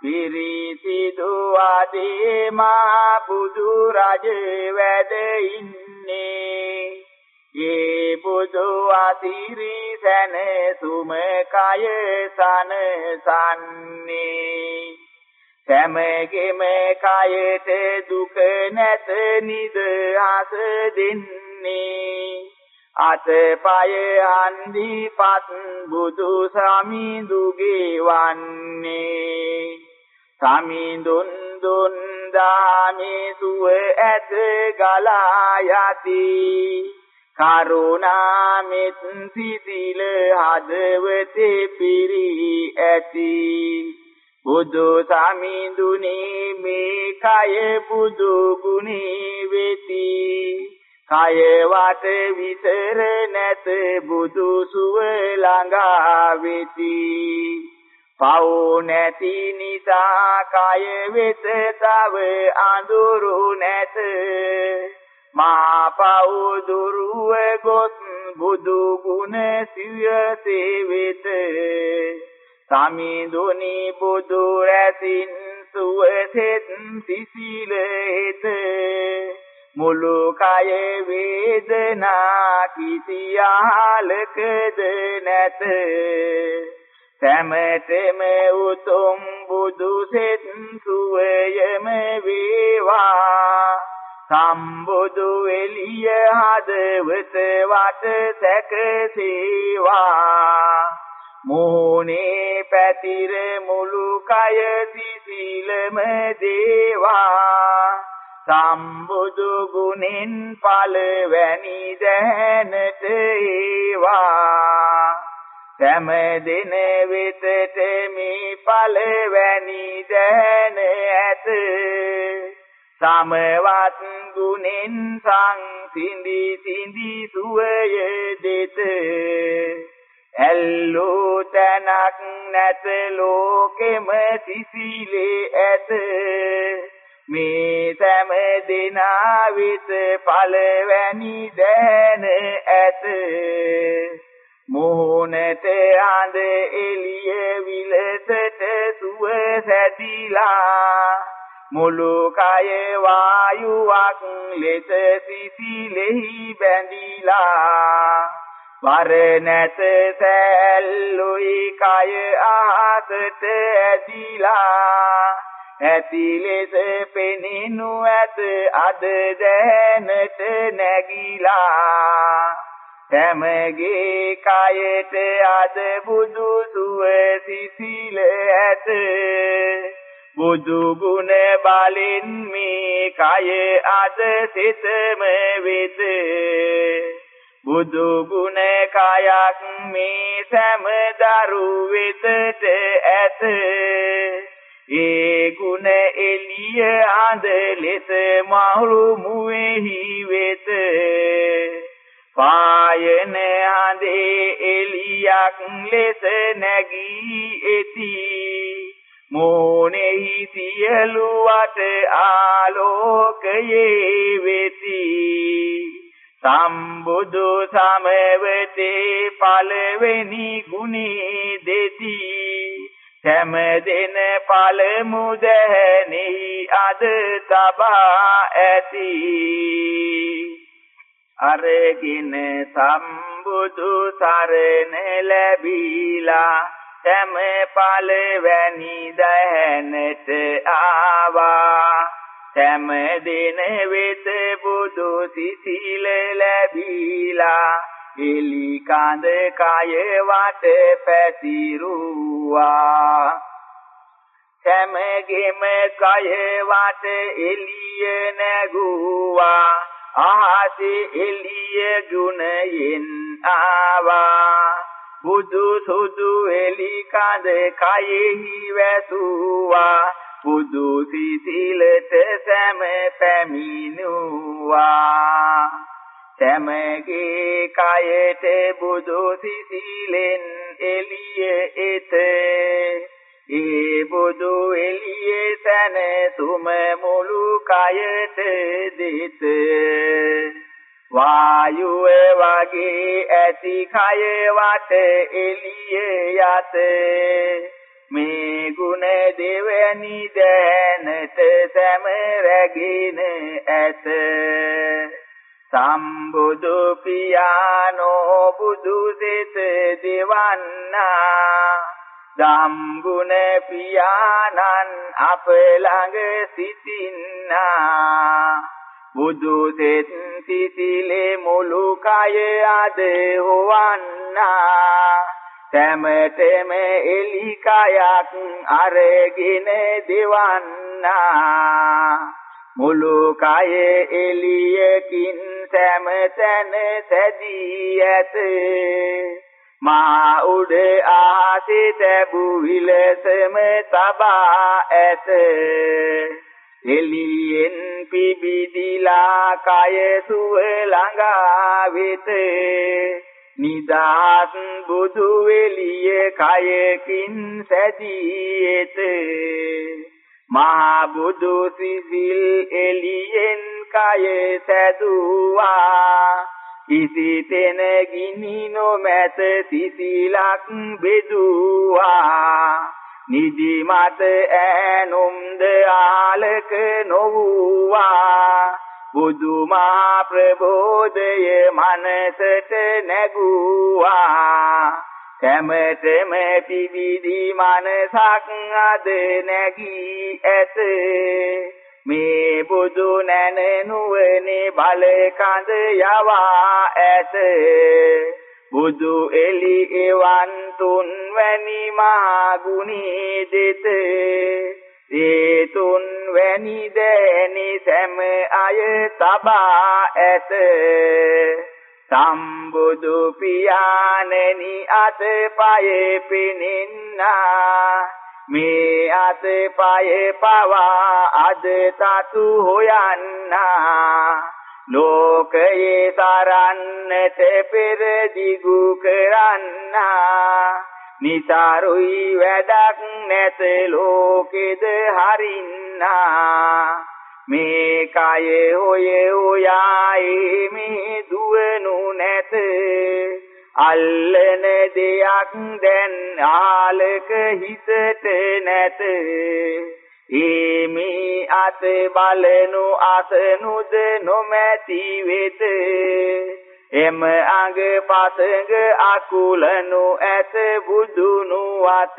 පිරිසිදු ආදී මා බුදු රජ වැඩ ඉන්නේ. ඒ බුදු අතිරි සැනසුම කය සනසන්නේ. සෑමගෙම කයට දුක නැත නිදහස දෙන්නේ. අතපය අන්දිපත් බුදු සමිඳුගේ වන්නේ. සමිඳුන් දුන් දාමේ සුව ඇත ගලා යති. කරුණා මෙත් සිසිල හදවතේ පිරි ඇති. බුදු සමිඳුනි මේ කය බුදු ගුණේ වෙති. කය වට විතර නැත බුදු සුව ළඟා වෙති. පව් නැති නිසා කය වෙත තව අඳුරු නැත. මා පව් දුරුව ගොස් බුදු ගුණ සියසේ වෙත. සමිඳුනි බුදු රැසින් සුවසෙත් සිසිලෙත මුළු කය වේදනා කිසියාලකද නැත. සෑමතෙම උතුම් බුදු සෙත් සුවයම වේවා. සම්බුදු එළිය හදවත වට සැකසේවා මුහුණේ පැතිර මුළු කය සිසිලම දේවා. සම්බුදු ගුණෙන් පළවැනි දැනට ඒවා. සෑම දින වෙතට මේ පළවැනි දැන ඇත. සමවත් ගුණෙන් සංසිඳි සිඳි සුවය දෙත. ඇල්ලෝ තනක් නැත ලෝකෙම සිසිලේ ඇත. මේ සෑම දිනා විත පළවැනි දැන ඇත. මොහොනට අඳ එළිය විලසට සුව සැදිලා. මුළු කය වායුවක් ලෙස සිසිලෙහි බැඳිලා. වර නැත සැල්ලුයි කය ආසට ඇදිලා. ඇති ලෙස පෙනෙනු ඇත අද දැනට නැගිලා. සෑමගේ කයට අද බුදු සුව සිසිල ඇත. බුදු ගුණ බලෙන් මේ කය අද සිතම වෙත. බුදු ගුණ කයක් මේ සෑම දරු වෙතට ඇත. ඒ ගුණ එළිය අඳ ලෙස මහලු මුවේහි වෙත. පායන අඳේ එළියක් ලෙස නැගී එති. මෝනෙහි සියලු වට ආලෝකයේ වෙති. සම්බුදු සමවතේ පළවෙනි ගුණේ දෙති. සෑම දෙන පළමු දැනෙහි අද තබා ඇති. අරගෙන සම්බුදු සරණ ලැබීලා සෑම පළවැනි දැනට ආවා. සෑම දින වෙත බුදු සිසිල ලැබීලා එලි කඳ කය වට පැතිරුවා. සෑමගෙම කය වට එළිය නැගුවා ආහසේ එළිය ගුණයෙන් ආවා. බුදු සුදු එලි කඳ කයෙහි වැසුවා බුදු සිසිලට සෑම පැමිණුවා. සෑමගේ කයට බුදු සිසිලෙන් එළිය එත. ඒ බුදු එළියේ සැන තුම මුළු කයට දෙත. වායුව වගේ ඇති කය වට එළිය යත. මේ ගුණ දෙවැනි දැනට සැම රැගෙන ඇත. සම්බුදු පියානෝ බුදු දෙත දෙවන්නා. ධම්ගුණ පියාණන් අප ළඟ සිටින්නා. බුදු සෙත් සිසිලේ මුළු කය අද හොවන්නා. සෑමතෙම එලි කයක් අරගෙන දෙවන්නා. මුළු කය එලියකින් සෑමතැන සැදී ඇත. මා උඩ ආසේ තැබු විලසම තබා ඇත. එලියෙන් පිබිදිලා කය සුව ළඟා වෙත. නිදාත් බුදු වෙලිය කයකින් සැදී එත මහා බුදු සිසිල් එලියෙන් කය සැදුවා. ඉසිතෙන ගිනි නොමැත සිසිලක් බෙදුවා. නිදි මත ඈනුම්ද ආලක නොවුවා. බුදුමා ප්‍රබෝධය මනසට නැගුවා. කැමැතම පිවිදි මනසක් අද නැගී ඇත. මේ බුදු නැන නුවනේ බල කඳ යවා ඇත. බුදු එලි එවන් තුන් වැනි මහා ගුණී දෙත. ඒ තුන් වැනි දෑනි සෑම අය තබා ඇත. සම්බුදු පියාණෙනි අතපයේ පිනින්නා. මේ අතපයේ පවා අද තතු හොයන්නා. ලෝකයේ සරන්නට පෙර දිගු කරන්නා. නිතරුයි වැඩක් නැත ලෝකෙද හරින්නා. මේ කය ඔය ඔයයි මේ දුවනු නැත. අල්ලන දෙයක් දැන් ආලක හිතට නැත. ඊමි අත බලනු අසනුද නොමැති වෙත. එම අඟ පසඟ අකුලනු ඇත බුදුනු අත.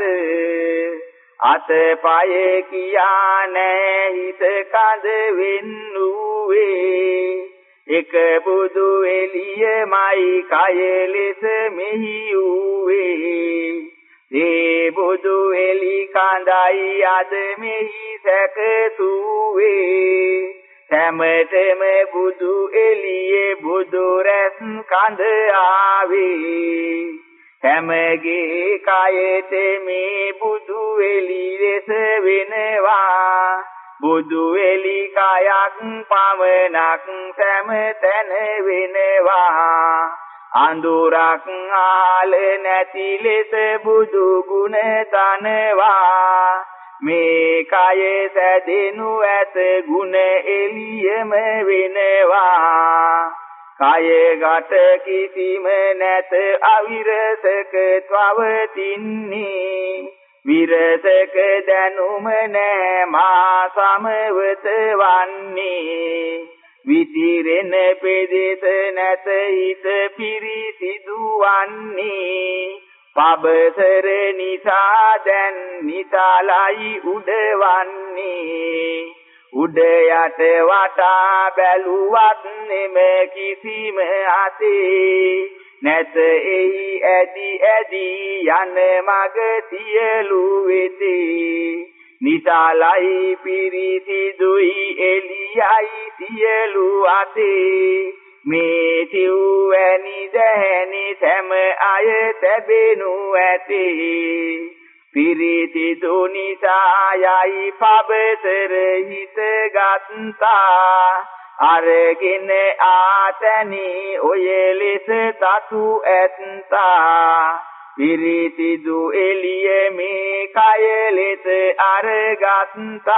අත පය කියා නැ හිත කඳ වෙන්නුවේ එක බුදු එළියමයි කය ලෙස මෙහි වූවේ ඒ බුදු එලි කඳයි අද මෙහි සැකසුවේ. සෑමතෙම බුදු එළියේ බුදු රැස් කඳ ආවේ. හැමගේ කයෙත මේ බුදු එලි ලෙස වෙනවා. බුදු එලි කයක් පමණක් සෑම තැන වෙනවා. අඳුරක් ආල නැති ලෙස බුදු ගුණ තනවා මේ කය සැදෙනු ඇත ගුණ එළියම වෙනවා. කය ගත කිසිම නැත අවිරසක තවතින්නේ විරසක දැනුම නෑ මා සමවත වන්නේ. විතිරෙන පෙදෙස නැත හිත පිරිසිදු වන්නේ. පබසර නිසා දැන් නිසලයි උඩවන්නේ. උඩ යට වටා බැලුවත් නෙම කිසිම අතේ. නැත එහි ඇදි ඇදි යන මග සියලු වෙතේ. නිසාලයි පිරිසිදුයි එළියයි සියලු අතේ. මේ සිව්වැනි දැහැනි සෑම අය තැබෙනු ඇතේ. පිරිසිදු නිසායයි පබතර හිත ගත්තා. අරගෙන ආතනි ඔය ලෙස තතු ඇත්තා. පිරිසිදු එළිය මේ කය ලෙස අරගත්තා.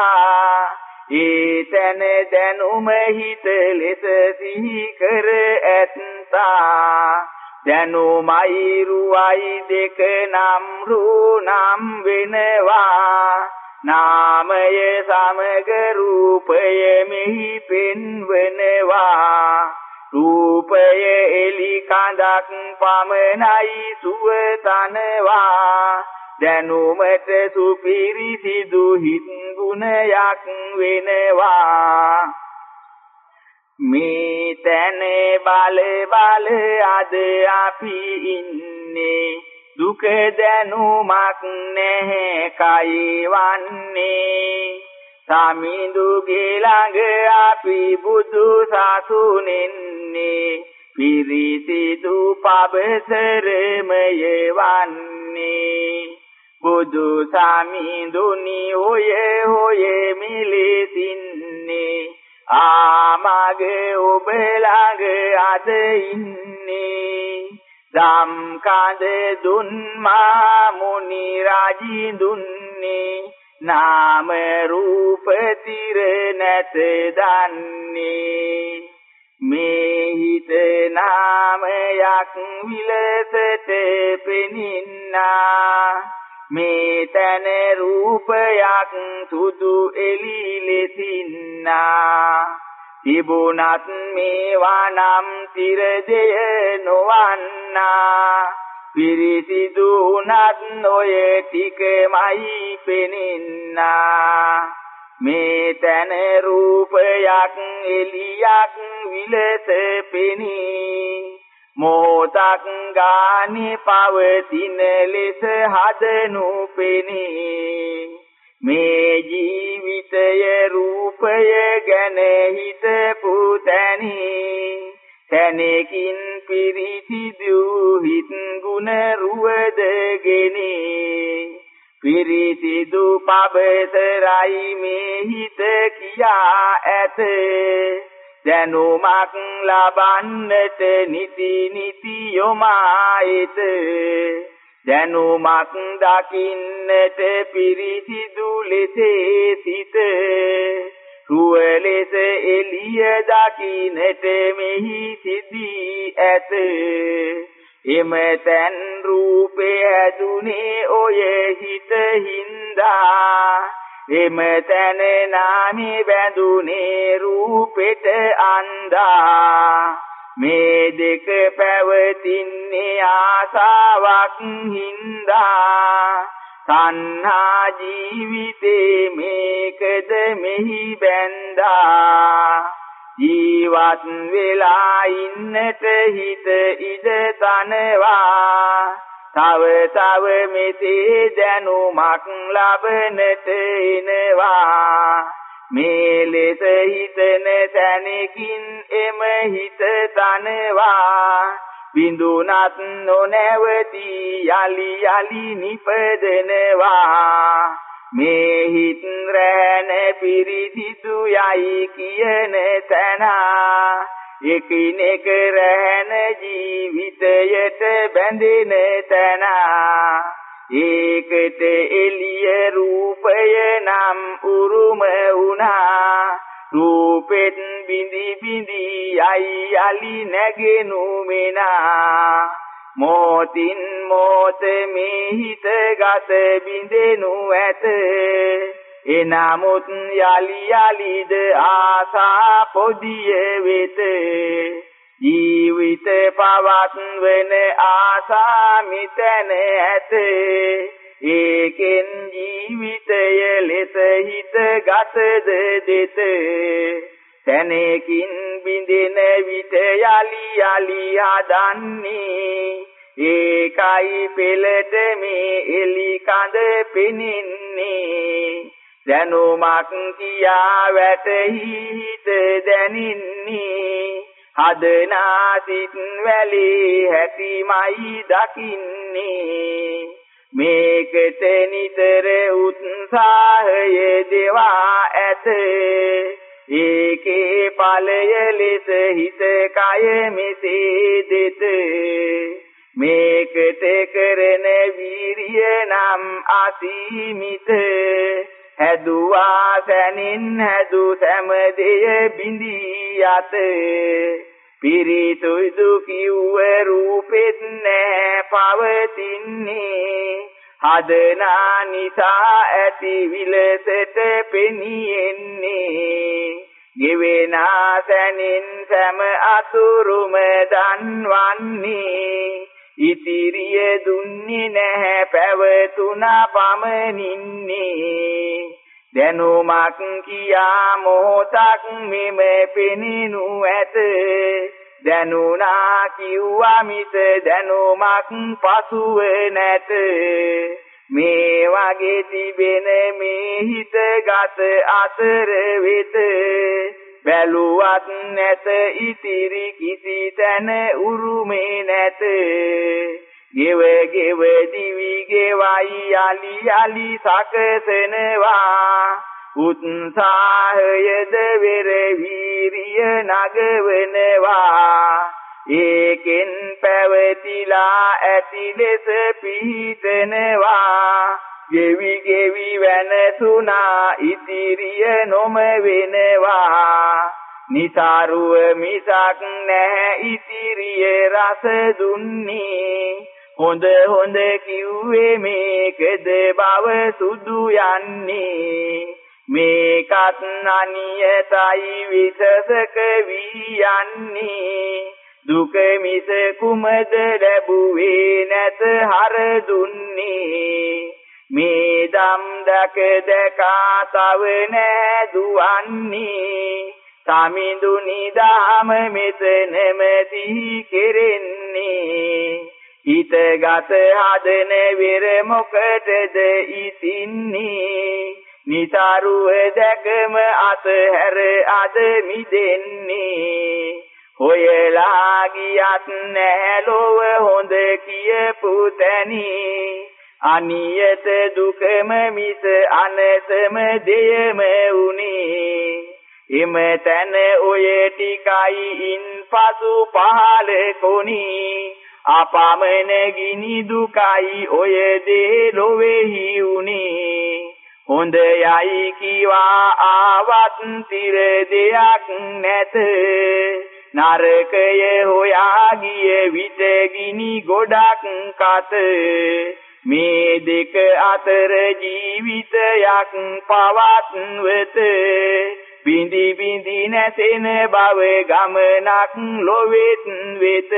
ඊතන දැනුම හිත ලෙස සිහි කර ඇත්තා. දැනුමයි රුවයි දෙක නම් රූ නම් වෙනවා. නාමය සමග රූපය මෙහි පෙන්වනවා. රූපය එලි කඳක් පමණයි සුවතනවා දැනුමට සුපිරිසිදු හිත් ගුණයක් වෙනවා. මේ තැන බල බල අද අපි ඉන්නේ. දුක දැනුමක් නැහැ කයි වන්නේ. සමිඳුගේ ළඟ අපි බුදු සසුනෙන්නේ. පිරිසිදු පබසරමය වන්නේ. බුදු සමිඳුනි ඔය ඔය මිලෙසින්නේ. ආමගේ ඔබ ළඟ අද ඉන්නේ. දම් කඳ දුන් මා මුනි රජිඳුන්නේ නාම රූප තිර නැත දන්නේ. මේ හිත නාමයක් විලසට පෙනින්නා. මේ තන රූපයක් සුදු එලි ලෙසින්නා තිබුණත් මේවා නම් තිරදය නොවන්නා. පිරිසිදු උනත් ඔය ටිකමයි පෙනෙන්නා. මේ තන රූපයක් එලියක් විලස පෙනී. මොහොතක් ගානේ පවතින ලෙස හදනු පෙනී. මේ ජීවිතය රූපය ගැන හිතපු තැනී. තැනකින් පිරිසිදු හිත් ගුණ රුවදගෙනේ පිරිසිදු පබතරයි මේ හිත කියා ඇත. දැනුමක් ලබන්නට නිති නිති යොමායිත දැනුමක් දකින්නට පිරිසිදු ලෙසේ සිත. රුව ලෙස එළිය දකින්නට මෙහි සිදී ඇත. එම තැන් රූපේ හැදුනේ ඔය හිත හින්දා. එම තැන නාමි බැඳුනේ රූපෙට අන්දා. මේ දෙක පැවතින්නේ ආසාවක් හින්දා. තණ්හා ජීවිතේ මේකද මෙහි බැඳා. ජීවත් වෙලා ඉන්නට හිත ඉද තනවා. තව තව මෙසේ දැනුමක් ලබනට එනවා මේ ලෙස හිතන තැනකින් එම හිත තනවා බිඳුනත් නොනැවති යලි යලි නිපදනවා. මේ හිත් රැන පිරිසිදු යයි කියන තැන. එකිනෙක රැන ජීවිතයට බැඳෙන තැන. ඒකට එළිය රූපය නම් උරුම වුණා. රූපෙත් බිඳි බිඳි යයි යලි නැගෙනු මෙනා. මෝතින් මෝත මේ හිත ගත බිඳෙනු ඇත. එනමුත් යලි යලිද ආසා පොදිය වෙත. ජීවිත පවත්වන ආසා මිතන ඇත. ඒකෙන් ජීවිතය ලෙස හිත ගතද දෙත. තැනකින් බිඳෙන විට යලි යලි හදන්නේ. ඒකයි පෙළට මේ එලි කඳ පෙනින්නේ. දැනුමක් කියා වැටහි හිත දැනින්නේ. හදනා සිත් වැලි හැටිමයි දකින්නේ. මේකට නිතර උත්සාහය දෙවා ඇත. ඒකේ ඵලය ලෙස හිත කය මෙසේ දෙත. මේකට කරන වීරිය නම් අසීමිත. හැදුවා සැනින් හැදු සෑම දෙය බිඳී යත. පිරිතුදු කිව්ව රූපෙත් නෑ පවතින්නේ. හදනා නිසා ඇති විලසට පෙනියෙන්නේ. ගෙවෙනා සැනින් සෑම අතුරුම දන්වන්නේ. ඉතිරිය දුන්නේ නැහැ පැවතුනා පමනින්නේ දැනුමක් කියා මොහොතක් මෙම පෙනෙනු ඇත. දැනුණා කිව්වා මිස දැනුමක් පසුව නැත. මේ වගේ තිබෙන මේ හිත ගත අතර වෙත බැලුවත් නැත ඉතිරි කිසි තැන උරුමේ නැත. ගෙව ගෙව දිවි ගෙවයි යලි යලි සකසනවා. උත්සාහයද වෙර වීරිය නගවනවා. ඒකෙන් පැවතිලා ඇති ලෙස පිහිටනවා. ගෙවි ගෙවි වෙනසුනා ඉතිරිය නොම වෙනවා නිසාරුව මිසක් නැහැ ඉතිරිය රස දුන්නේ. හොඳ හොඳ කිව්වේ මේකද බව සුදු යන්නේ. මේකත් අනියතයි විසසක වී යන්නේ. දුක මිස කුමද ලැබුවේ නැත හර දුන්නේ. මේ දම් දක දකා තව නෑ දුවන්නේ සමිඳුනි දාම මෙතනම සිහි කෙරෙන්නේ. හිතගත හදන වෙර මොකටද ඉතින්නේ? නිතරුව දැකම අතහැර අද මිදෙන්නේ. හොයලා ගියත් නැහැ ලොව හොඳ කියපු තැනි අනියත දුකම මිස අනතම දෙයම උනි එම තැන ඔය ටිකයි ඉන් පසු පහල කොනි. අපමණ ගිනි දුකයි ඔය දේ ලොවේහි උනි හොඳ යයි කිවා ආවත් තිර දෙයක් නැත. නරකය හොයා ගිය විට ගිනි ගොඩක් කත. මේ දෙක අතර ජීවිතයක් පවත්වත. බිඳි බිඳි නැසෙන බව ගමනක් ලොවෙත් වෙත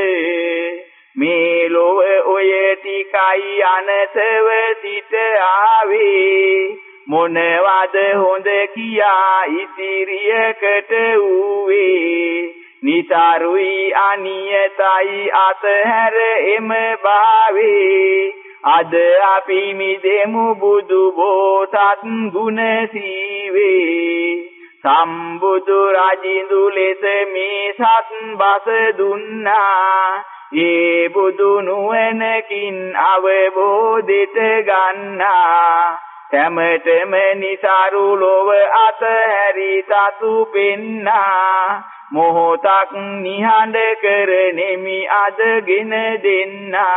මේ ලොව ඔය ටිකයි අනසව සිට ආවේ. මොනවද හොඳ කියා ඉතිරියකට ඌවේ නිතරුයි අනියතයි අතහැර එම භාවේ. අද අපි මිදෙමු බුදු බෝසත් ගුණ සීවේ. සම්බුදු රජිඳු ලෙස මේ සත් බස දුන්නා. ඒ බුදු නුවණකින් අවබෝධිත ගන්නා. සැමටම නිසරු ලොව අතහැරි සතු පෙන්නා. මොහොතක් නිහඬ කරනෙමි අදගෙන දෙන්නා.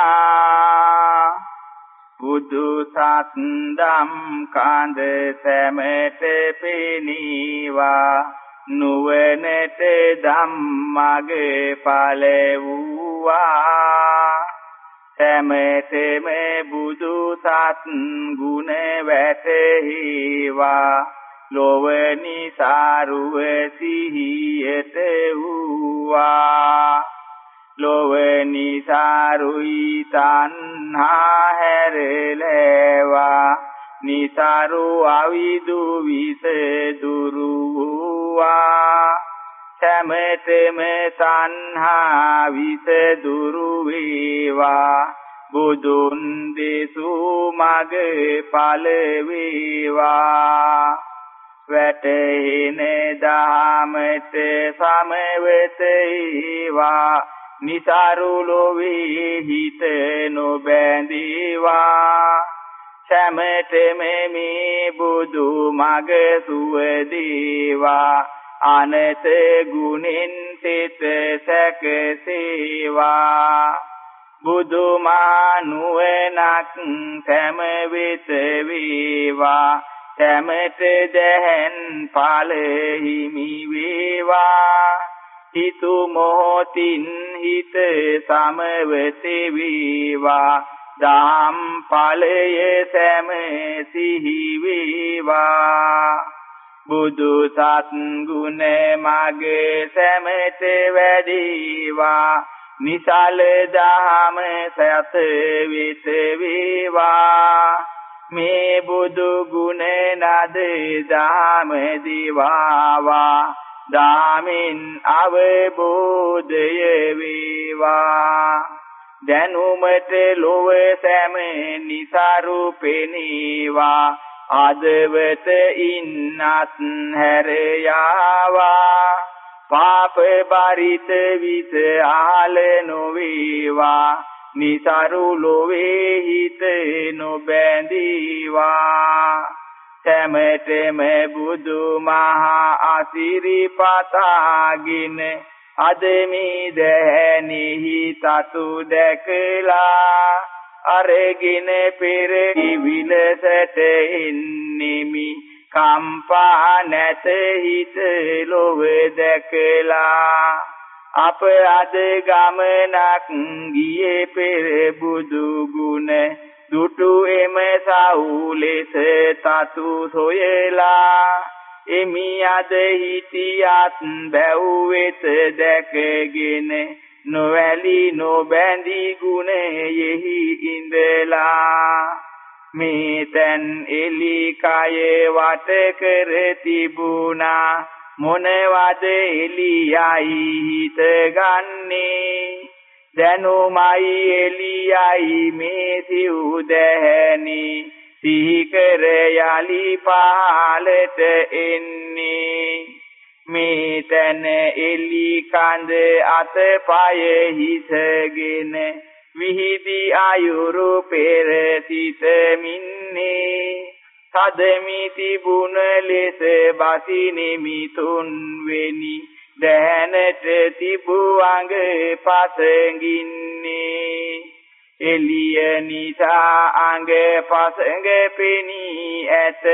බුදු සත්දම් කඳ සැමට පෙනීවා නුවණට ධම්මගේ ඵල වූවා. සැමටම බුදු සත් ගුණ වැටහිවා ලොවනි සාරුව සිහියට වූවා. ලොවනි සාරුයි තණ්හා හැරලේවා. නිසරු අවිදු විස දුරු වූවා. සමතම තණ්හා විස දුරු වේවා. බුදුන් දෙසූ මග ඵල වේවා. වැටෙන දාමත සමවත ඒවා නිසරු ලොවේ හිත නොබැඳීවා. සැමතෙම මේ බුදු මග සුවදීවා. අනත ගුණෙන් සිත සැකසේවා. බුදු මානුවනක් සැම වෙත වේවා. සැමට දැහැන් ඵල හිමි වේවා හිතු මොහොතින් හිත සමවති වේවා දහම් ඵලය සැම සිහි වේවා බුදු සත් ගුණ මගේ සැමට වැඩිවා. නිසල දහම සත විත වේවා මේ බුදු ගුණ නද දහම දිවාවා. දාමින් අවබෝධය වේවා. දැනුමට ලොව සැම නිසරු පෙනීවා. අදවත ඉන්නත් හැර යාවා පාප බරිත විස ආල නොවේවා. නිසරු ලොවේ හිත නොබැඳීවා. සැමටම බුදු මහා අසිරි පතාගෙන අද මේ දැහැනිහි තතු දැකලා අරගෙන පෙර විලසට එන්නෙමි. කම්පා නැත හිත ලොව දැකලා අප අද ගමනක් ගියේ පෙර බුදු ගුණ දුටු එම සවුලෙස තතු සොයලා එමි අද හිටියත් බැව් වෙත දැකගෙන නොවැලි නොබැඳි ගුණයෙහි ඉඳලා. මේ තන් එලි කය වට කර තිබුණා. මොනවද එලියයි හිත ගන්නේ දැනුමයි එලියයි මේ සිව් දැහැනි සිහි කර යලි පහලට එන්නේ. මේ මේ තන එලි කඳ අත පය හිසගෙන විහිදි අයුරු පෙර සිතමින්නේ. සදමි තිබුණ ලෙස බසිනෙමි තුන් වෙනි. දැනට තිබු අඟ පසඟින්නේ. එළිය නිසා අඟ පසඟ පෙනී ඇත.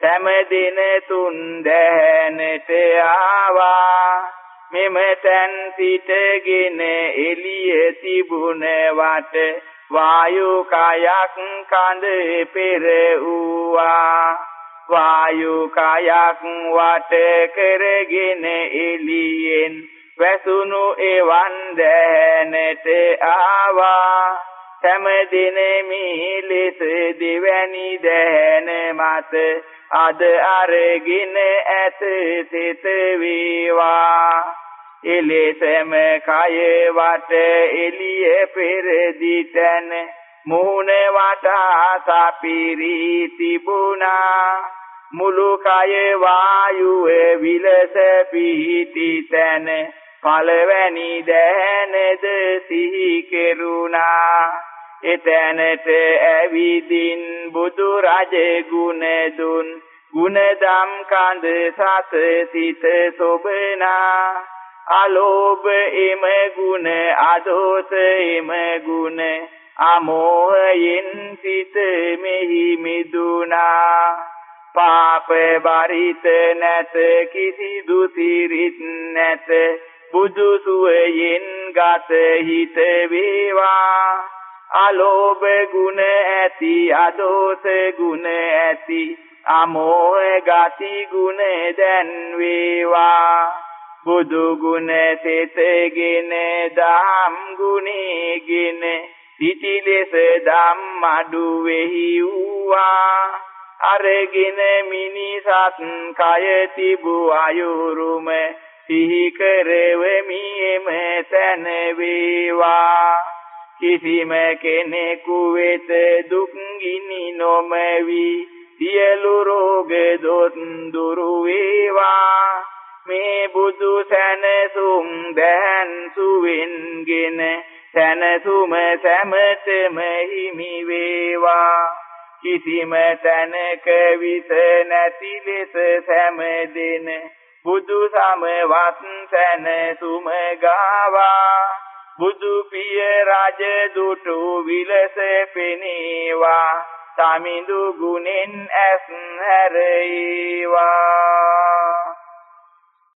සෑම දින තුන් දැනට ආවා. මෙම තැන් සිටගෙන එළිය තිබුණ වට වායු කයක් කඳ පෙර වූවා. වායු කයක් වට කරගෙන එළියෙන් වැසුණු එවන් දැනට ආවා. සෑම දිනෙමි ලෙස දෙවැනි දැන මත අද අරගෙන ඇත සිත වේවා. එලෙසම කය වට එළිය පෙරදිතන මූණ වටා සපිරි තිබුණා. මුළු කය වායුවේ විලස පිහිටි තැන පළවැනි දැනද සිහි කෙරුණා. එතැනට ඇවිදින් බුදු රජ ගුණ දුන් ගුණදම් කඳ සත සිත සොබනා. අලෝභ එම ගුණ අදෝස එම ගුණ අමෝහයෙන් සිත මෙහි මිදුනා පාප බරිත නැත කිසිදු සිරිත් නැත. බුදු සුවයෙන් ගත හිත වේවා. අලෝභ ගුණ ඇති අදෝස ගුණ ඇති අමෝහ ගති ගුණ දැන් වේවා. බුදු ගුණ තෙතගෙන දහම් ගුණේගෙන සිටි ලෙස ධම්මඩු වෙහි වූවා. අරගෙන මිනිසත් කය තිබු අයුරුම සිහි කරවෙමි එම තන වේවා. කිසිම කෙනෙකු වෙත දුක් ගිනි නොමැවි. සියලු රෝග දොත් දුරු වේවා. මේ බුදු සැනසුම් දැන් සුවෙන්ගෙන සැනසුම සැමතම හිමි වේවා. කිසිම තැනක විස නැති ලෙස සැමදෙන බුදු සමවත් සැනසුම ගාවා. බුදු පිය රජ දුටු විලස පෙනේවා. සමිඳු ගුණෙන් ඇස් හැරේවා